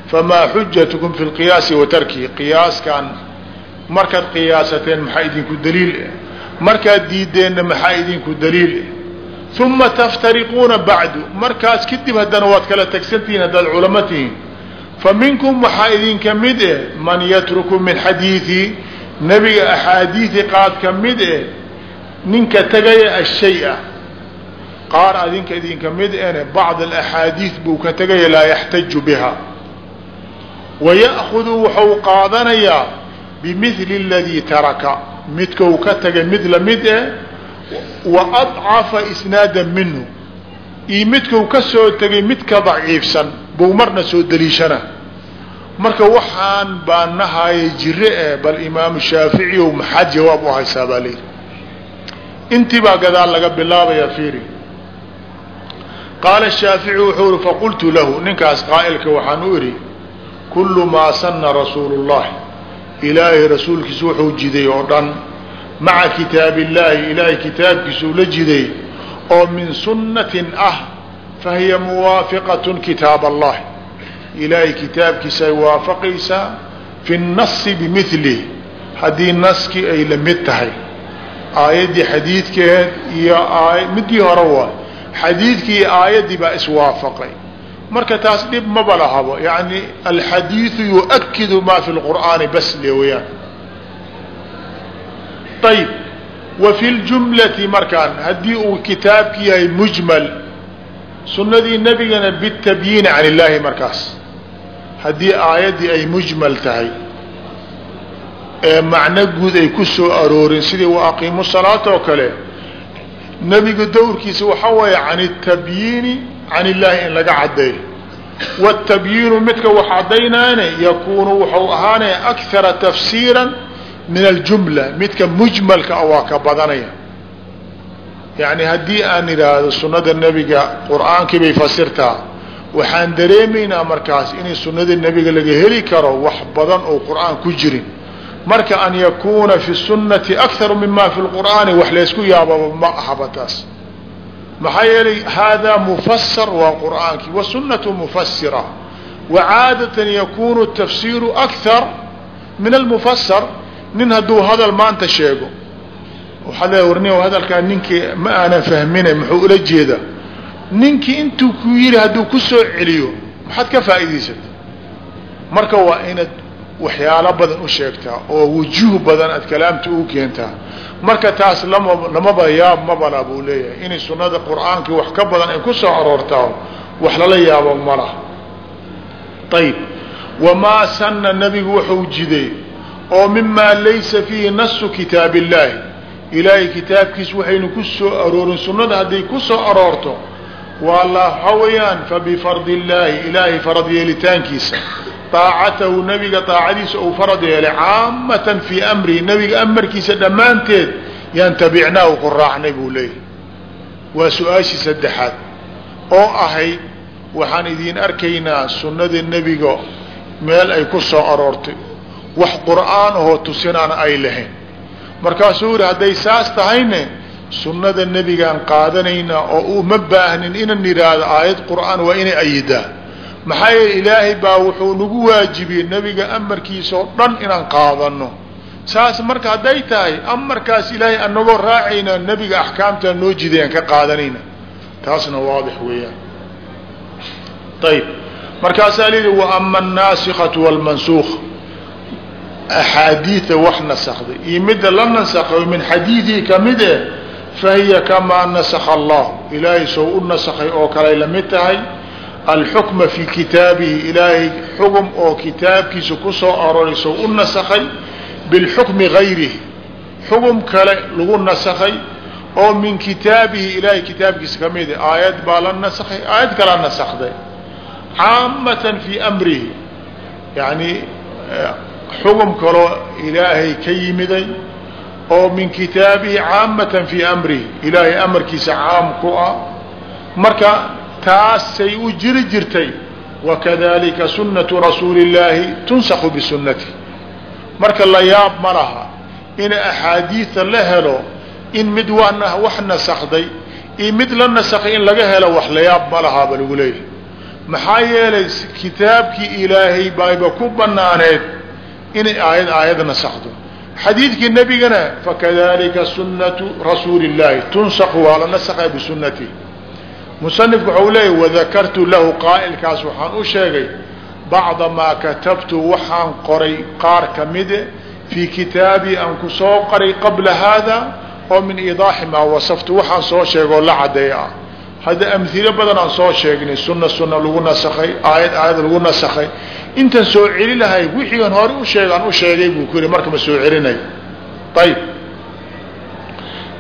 famaa xujatukum fi lqiyaasi wa tarki. Qiyaaskan markaad qiyaasateen maxaa idinku daliil? Eh markaad diideenna maxaa idinku daliil? Eh uma taftariquuna bacdu markaas kadib haddana waad kala tegsantihiin haddaad culamo tihiin. Fa minkum waxaa idinka mid eh man yatruku min xadiidi nebiga axaadiidi qaad ka mid eh ninka tegaya ashay-a qaar adinka idinka mid ene bacd alaxaadiid buu ka tegaya laa yaxtaju biha. Wa wuxuu qaadanayaa bimidli aladii taraka. Midkau ka tagay mid la mid eh wa adcafa isnaada minhu. Iyo midkau ka soo tegay mid daciifsan buu marna soo daliishana marka waxaan baa nahaya jire eh bal imaamu shaafici o maxaad jawaab u haysaa baa layidhi intii baa gadaal laga bilaabayaa fiiri qaala shaafici wuxuu ihi faqultu lahu ninkaas qaa'ilka waxaan u idhi kullu maa sanna rasuulu llahi ilaahay rasuulkiisa wuxuu jiday oo dhan maca kitaabi illaahi ilaahay kitaabkiisuu la jiday oo min sunnatin ah fa hiya muwaafiqatun kitaab allah ilaahay kitaabkiisa ay waafaqaysaa fi nnasi bimilih haddii naskii ay la mid tahay aayaddii xadiidkeed iyo midii hore waay xadiidkii aayaddii baa iswaafaqay. Marka taas dhib maba lahabo yani alxadiidu yuakidu ma fi lqur'aani bas le weyaan ayb wa fi ljumlati markaan haddii uu kitaabki yahay mujmal sunadii nebigana bitabyiini can illahi markaas haddii aayaddii ay mujmal tahay ee macno guud ay ku soo aroorin sidii wa aqiimu salaata oo kale nebiga dowrkiisa waxaa weeye can اtabyiini can illahi in laga caddeeyo wاtabyiinu midka wax caddaynaane yakuunu wuxuu ahaanaya akara tafsiira min aljumla midka mujmalka a waa ka badanaya. Yani haddii aan idhaahdo sunada nebiga qur'aankii bay fasirtaa waxaan dareemaynaa markaas inay sunada nebiga laga heli karo wax marka an yakuuna fi sunati akharu mima fi lqur'aani wax laysku yaababa ma ahaba taas. Maxaa yeelay haadaa mufasar waa qur'aankii wasunatu mufasira wacaadatan yakunu tafsiiru akthar min almufasar nin hadduu hadal maanta sheego. Waxaad leeda warni hadalkaa ninkii ma aanan fahmina muxuu ula jeedaa ninkii intuu ku yidhi hadduu ku soo celiyo maxaad ka faa'iidaysata marka waa inaad waxyaalo badan u sheegtaa oo wujuuh badan aad kalaamta u keentaa. Marka taas lama lamaba yaab mabala buu leeyahay. Inay sunada qur'aankii wax ka badan ay ku soo aroortaa wax lala yaabo ma laha. Ayib wamaa sanna nebigu wuxuu jiday oo mimaa laysa fiihi nasu kitaab illaahi ilaahay kitaabkiis waxaynu ku soo aroorin sunnada hadday ku soo aroorto waa la waxaa weeyaan illaahi ilaahay farad yeelitaankiisa aacatahu nabiga aacadiisa uu farad yeelay caamatan fii amrihi nabiga amarkiisa dhammaanteed yaan tabicnaahu ku raacnay buu leeyahay. Waa su'aashii saddexaad oo ahayd waxaan idiin arkaynaa sunnada nebiga meel ay ku soo aroortay. Wax qur'aan ahoo tusinaana ay lahayn. Markaasuu yihi hadday saas tahayne sunnada nebigaan qaadanaynaa oo uma baahnin inan yidhaahdo aayad qur'aan waa inay ayidaa maxaa yeele ilaahay baa wuxuu nagu waajibiyey nebiga amarkiisa oo dhan inaan qaadano saas marka hadday tahay amarkaas ilaahay anagoo raacayna nebiga axkaamtaa noo jidayaan ka qaadanayna. Taasna waadix weeyaan. Ayb markaasaa layidhi wa ama annaasikatu walmansuuq axaadiida wax nasakday iyo midda la nasakay min xadiidii ka mid eh fahiya kamaa nasakha allah ilaahay sow u nasakhay oo kaley la mid tahay alxukma fii kitaabihi ilaahay xugum oo kitaabkiisa ku soo aroray sow u nasakhay bilxukmi gayrihi xugum kale lagu nasakhay oo min kitaabihi ilaahay kitaabkiisa ka mid aayad baa la nasakhay aayad kalaa nasakday caamatan fii amrihi yani xugum kaloo ilaahay ka yimiday oo min kitaabihi caamatan fii amrihi. Ilaahay amarkiisa caam ku ah. Marka taasay u jiri jirtay wakadalika sunatu rasuuli اllaahi tunsaku bisunati marka la yaab ma laha in axaadiida la helo in mid wax nasakday iyo mid la nasakay in laga helo wax la yaab ma lahaaba lagu leeyahay. Maxaa yeelay kitaabkii ilaahay bayba ku banaaneed inay aayad aayad nasakdo. Xadiidkii nebigana fakadalika sunatu rasuuli اllahi tunsaku waa la nasakha bisunati musanifku waxau leeyahy wadakartu lahu qaa'ilkaas. Waxaan u sheegay bacda maa katabtu waxaan qoray qaar kamide fii kitaabii aan ku soo qoray qabla haada oo min idaaxi maa wasaftu. Waxaan soo sheegoo la cadeey ah. Hadda amhilo badan aan soo sheegnay sunna sunna lagu nasakhay aayad aayad lagu nasakhay. Intan soo celi lahay wixiian hore u sheegaan u sheegay buu ku yihi marka ma soo celinayo. Ayib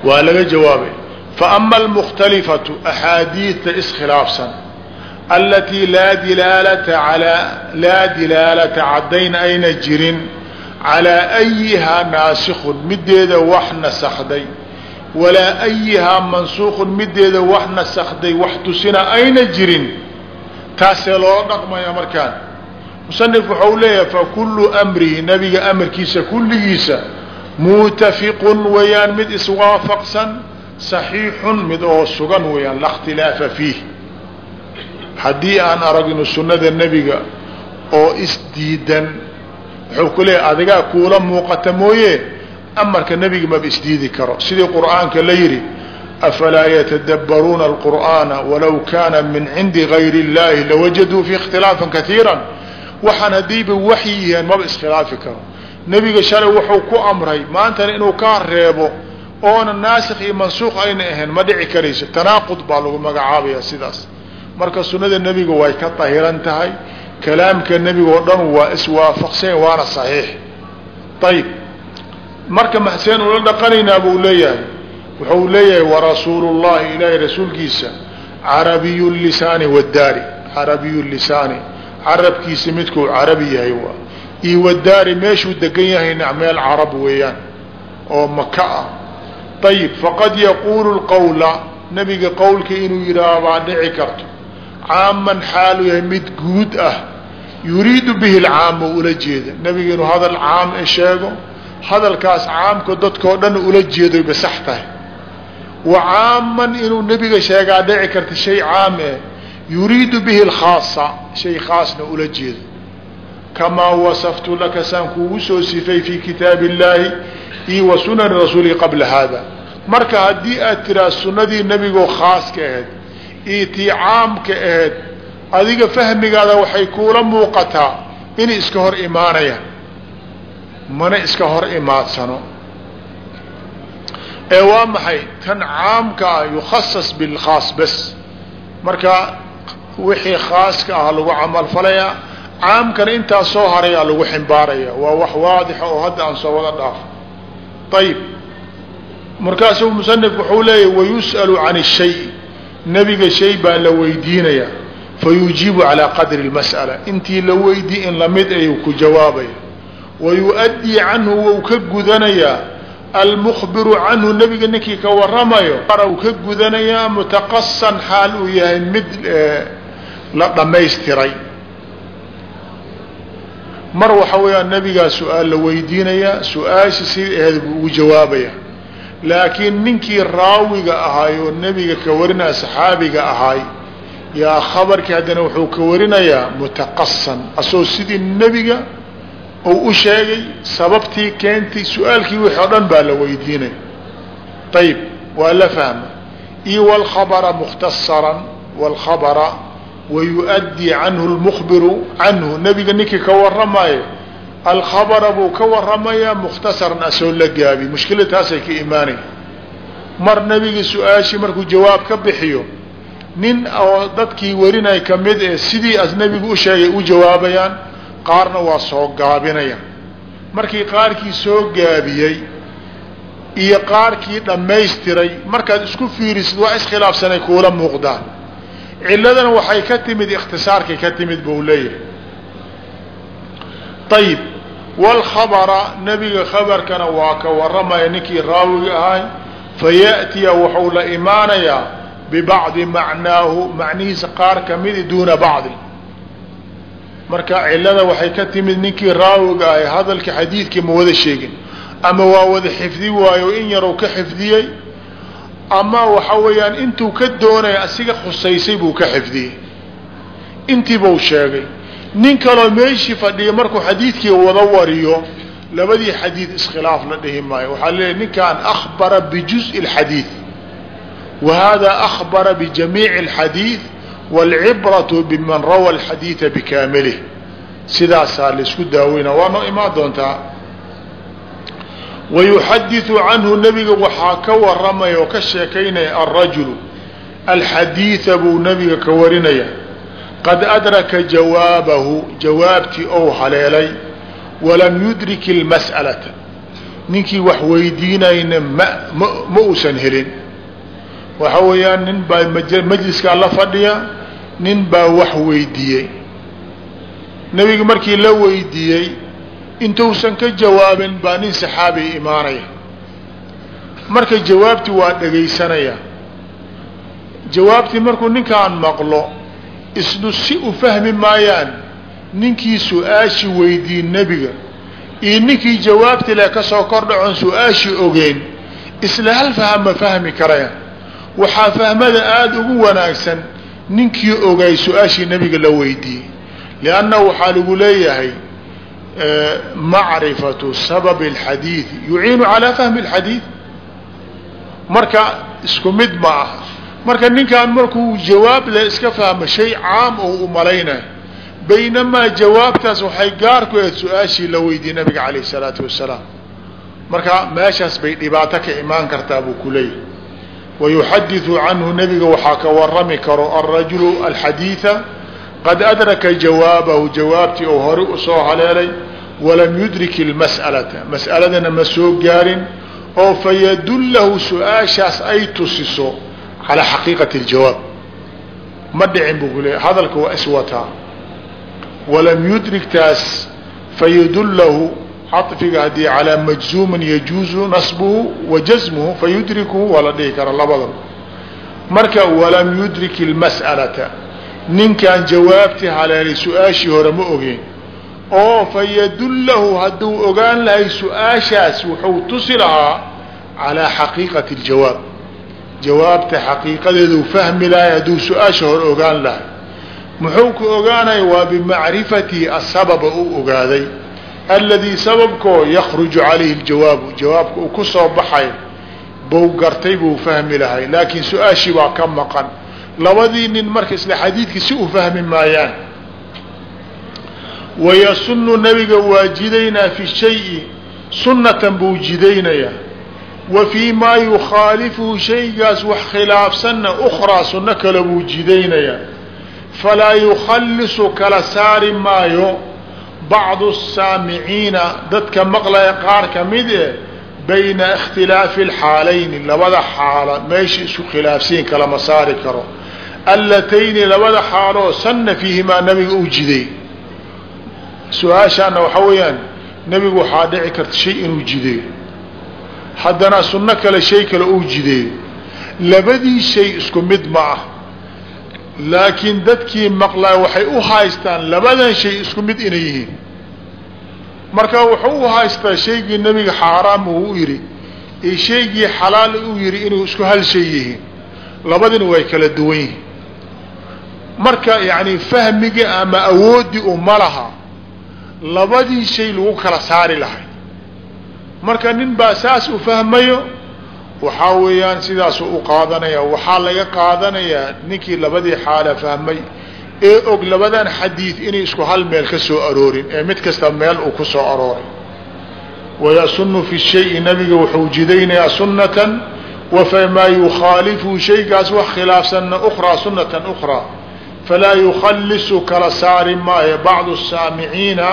waa laga jawaabay faama almukhtalifatu axaadiidta iskhilaafsan alatii laa dilaalata alaa laa dilaalata caddayn ayna jirin calaa ayihaa naasikun mideeda wax nasakday walaa ayihaa mansuuqun mideeda wax nasakday wax tusina ayna jirin taasee loola dhaqmaya markaan musanif waxau leeyahay fakullu amrihi nabiga amarkiisa kulligiisa muutafiqun weeyaan mid iswaafaqsan saxiixun mid oo sugan weeyaan la khtilaafa fiih. Haddii aan aragno sunnada nebiga oo isdiidan wuxuu ku leeyahy adigaa kuula muuqata mooye? Amarka nebiga maba isdiidi karo. Sidii qur'aanka la yidhi afalaa yatadabbaruuna alqur'aana walaw kaana min cindi gayri اllahi lawajaduu fii ikhtilaafan kaiira waxaan haddiiba waxyi yihiin maba iskhilaafi karo. Nebiga shalay wuxuu ku amray maantana inuu kaa reebo oona naasikh iyo mansuuq ayna ahayn ma dhici karayso. Tanaaqud baa lagu magacaabaya sidaas. Marka sunnada nebiga way ka dahiran tahay kalaamka nebiga oo dhan waa iswaafaqsan waana saxiix. Ayib marka maxseen ula dhaqanaynaa buu leeyahay. Wuxuu leeyahay warasuulu llahi ilaahay rasuulkiisa carabiyu lisaani wadaari carabiyu lisaani. Carabkiisa midkuu carabi yahay waa. Iyo wadaari meeshuu degan yahayna meel carab weeyaan oo maka ah ayib faqad yaquulu lqawla nebiga qowlka inuu yidhaaha baa dhici karto caaman xaalu yahay mid guud ah yuriidu bihi lcaama ula jeeda nebiga inuu hadal caam sheego hadalkaas caamka dadkao dhan ula jeedoy basax tahay wa caaman inuu nebiga sheegaa dhici karta shay caam eh yuriidu bihi lkhaasa shay khaasna ula jeedo kamaa wasaftu laka saan kuugu soo sifay fii kitaabi illaahi iyo wa sunani rasuulihi qabla haada. Marka haddii aad tiraa sunnadii nebigoo khaaska ahayd iyo caamka ahayd adiga fahmigaada waxay kuula muuqataa inay iska hor imaanayaan mana iska hor imaadsano. Ee waa maxay? Tan caamka ah yukhasas bilkhaas bas. Marka wixii khaaska ah lagu camalfalayaa caamkana intaa soo harayaa lagu ximbaaraya. Waa wax waadixa oo hadda aan soo wada dhaafo ayib markaasuu musanifku wuxuu leeyahy wayus'alu can الshay nebiga shay baa la weydiinaya fayujiibu calaa qadri اlmas'ala intii la weydii in lamid ayuu ku jawaabaya wayu'addii canhu wou ka gudanayaa almukhbiru canhu nebiga ninkii ka waramayo u ka gudanayaa mutaqasan xaal uu yahay mid la dhammaystiray mar waxa weeyaan nebigaa su'aal la weydiinayaa su'aasha sidii aheed buu ugu jawaabaya laakiin ninkii raawiga ahaay oo nebiga ka warinaya saxaabiga ahaay yaa khabarkii haddana wuxuu ka warinayaa mutaqasan asoo sidii nebiga uu u sheegay sababtii keentay su'aalkii wixii o dhan baa la weydiinaya. Ayib waa la fahma iyo wlkhabara mukhtasaran wlkhabara wayuؤaddii canhu lmukhbiru canhu nebiga ninkii ka waramayo alkhabara buu ka waramayaa mukhtasaran asoo la gaabi mushkila taasay ka imaanaya mar nebiga su'aashii markuu jawaab ka bixiyo nin oo dadkii warinay ka mid ee sidii as nebigu u sheegay u jawaabayaan qaarna waa soo gaabinayaan markii qaarkii soo gaabiyey iyo qaarkii dhammaystiray markaad isku fiirisid waa iskhilaafsanay kuula muuqdaan ciladana waxay ka timid ikhtisaarkay ka timid buu leeyahay. Ayib wlkhabara nebiga khabarkana waa ka waramaya ninkii raawiga ahay faya'tiya wuxuu la imaanayaa bibacdi macnaahu macnihiisa qaar kamidi duuna bacdi. Marka cilada waxay ka timid ninkii raawiga ahay hadalka xadiidkii ma wada sheegin. Ama waa wada xifdi waayo in yaruu ka xifdiyey ama waxa weeyaan intuu ka doonaya asiga khusaysay buu ka xifdiyey intiibuu sheegay nin kaloo meeshii fadhiya markuu xadiidkii wada wariyo labadii xadiid iskhilaaf la dhihi maayo waxaa leeyahy ninkan akhbara bijuزءi اlxadiid wa hada akhbara bijamiici اlxadiid wاlcibraةu biman rawa اlxadiida bikaamilih sidaasaa laisku daaweyna waa noo imaan doontaa wayuxadiu canhu nebiga waxaa ka waramaya oo ka sheekaynaya alrajulu alxadiida buu nebiga ka warinaya qad adraka jawaabahu jawaabtii ou haleelay walam yudrik ilmas'alata ninkii wax weydiinayna ma ma uusan helin waxa weeyaan nin baa majliskaa la fadhiya nin baa wax weydiiyey nebiga markii la weydiiyey intuusan ka jawaabin baa nin saxaabi imaanaya. Marka jawaabtii waa dhegaysanaya. Jawaabtii markuu ninkaan maqlo isnu si u fahmi maayaan ninkii su'aashi weydiin nebiga iyo ninkii jawaabti leh ka soo kordhacoon su'aashii ogeyn isla hal faham ma fahmi karayaan. Waxaa fahmada aada ugu wanaagsan ninkii ogay su'aashii nebiga la weydiiyey. Lianna waxaa lagu leeyahay macrifatu sababi اlxadiidi yuciinu calaa fahmi اlxadiid marka isku mid ma aha marka ninkan markuu jawaab le iska fahmo shay caam oo u malaynayo baynamaa jawaabtaas waxay gaar ku ahayd su-aashii la weydiiyey nabiga calayh الsalaatu wasalaam marka meeshaas bay dhibaato ka imaan kartaa buu ku leeyahay wayuxadiثu canhu nebiga waxaa ka warami karo alrajulu alxadiiثa qad adraka jawaabahu jawaabtii oo hore usoo haleelay walam yudrik ilmas'alata mas'aladana ma soo gaarin oo fayadullahu su'aashaas ay tusiso calaa xaqiiqati aljawaab. Ma dhicin buu ku leeya hadalka waa iswataa walam yudriktaas fayadullahu cafiga haddii calaa majzuumin yajuuzu nasbuhu wa jasmuhu fayudrikuhu waa la dhihi kara labadaba marka walam yudrik ilmas'alata ninkaan jawaabti haleelay su'aashii hore ma ogeyn oo fayadullahu hadduu ogaan lahay su'aashaas wuxuu tusi lahaa calaa xaqiiqati اljawaab jawaabta xaqiiqadeeduu fahmi lahay hadduu su'aasha hore ogaan lahay. Muxuu ku ogaanaya waa bimacrifatihi asababa uu ogaaday. Aladii sababkoo yakruju calayhi اljawaabu jawaabka uu ku soo baxay bou gartay buu fahmi lahay. Laakiin su'aashii baa ka maqan. Labadii nin marka isla xadiidkii si u fahmi maayaan wayasunu nabiga waa jidaynaa fi shayi sunnatan buu jidaynayaa wa fii maa yukhaalifuhu shaygaas wax khilaafsanna ukhraa sunno kale buu jidaynayaa falaa yukhallisu kala saari maayo bacdu saamiciina dadka maqlaya qaar ka mid eh bayna ikhtilaafi alxaalayni labada xaala meesha isku khilaafsiin kalama saari karo allatayni labada xaaloo sanna fiihimaa nabiga u jiday su'aashaana waxaa weeyaan nebigu waxaa dhici karta shay inuu jideeyo haddana sunno kale shay kale uu jideeyo labadii shay isku mid ma ah. Laakiin dadkii maqlaa waxay u haystaan labadan shay isku mid inay yihiin. Marka wuxuu u haystaa shaygii nebiga xaaraam uu yidhi iyo shaygii xalaal uu yidhi inuu isku hal shay yihiin. Labadina way kala duwan yihiin. Marka yani fahmiga ama awoodii uma laha labadii shay lagu kala saari lahay. Marka nin baa saas u fahmayo waxaa weeyaan sidaasuu u qaadanaya. Waxaa laga qaadanayaa ninkii labadii xaala fahmay ee og labadan xadiid inay isku hal meel ka soo aroorin ee mid kasta meel uu ku soo arooray. Wayasunu fi shayi nabiga wuxuu jidaynayaa sunatan wafamaa yukhaalifu shaygaas wax khilaafsanna ukraa sunatan ukraa falaa yukhalisu kala saari maayo bacdu saamiciina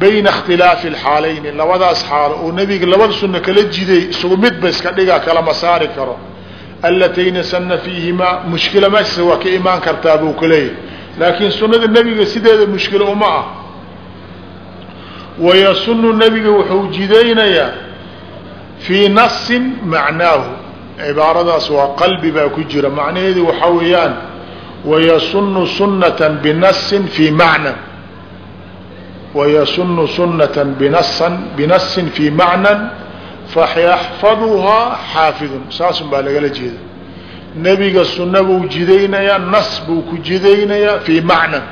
bayna اkhtilaafi اlxaalayni labadaas xaalo oo nebiga labada sunno kala jiday isugu midba iska dhigaa kalama saari karo allatayna sana fiihimaa mushkila meesa waa ka imaan kartaa buu ka leeyahy laakiin sunada nebiga sideeda mushkilo uma ah wayasunu nebiga wuxuu jidaynayaa fii nasin macnaahu cibaaradaas waa qalbi baa ku jira macnaheedu waxaa weeyaan wayasunu sunata binasin fii macnan wayasunu sunata binasan binasin fii macnan fayaxfaduhaa xaafidun saasun baa lagala jeeda nebiga sunna buu jidaynayaa nas buu ku jidaynayaa fii macnan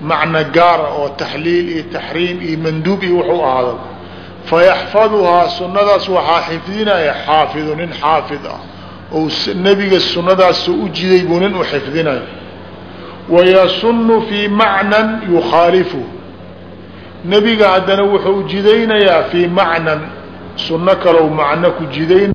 macna gaara oo taxliil iyo taxriim iyo manduub iyo wuxuu ahaado fayaxfaduhaa sunadaas waxaa xifdinaya xaafidu nin xaafid ah ou nebiga sunadaas u jiday buu nin u xifdinayo wayasunu fii macnan yukhaalifu. Nebiga haddana wuxuu jidaynayaa fii macnan. Sunno kalow macno ku jidayn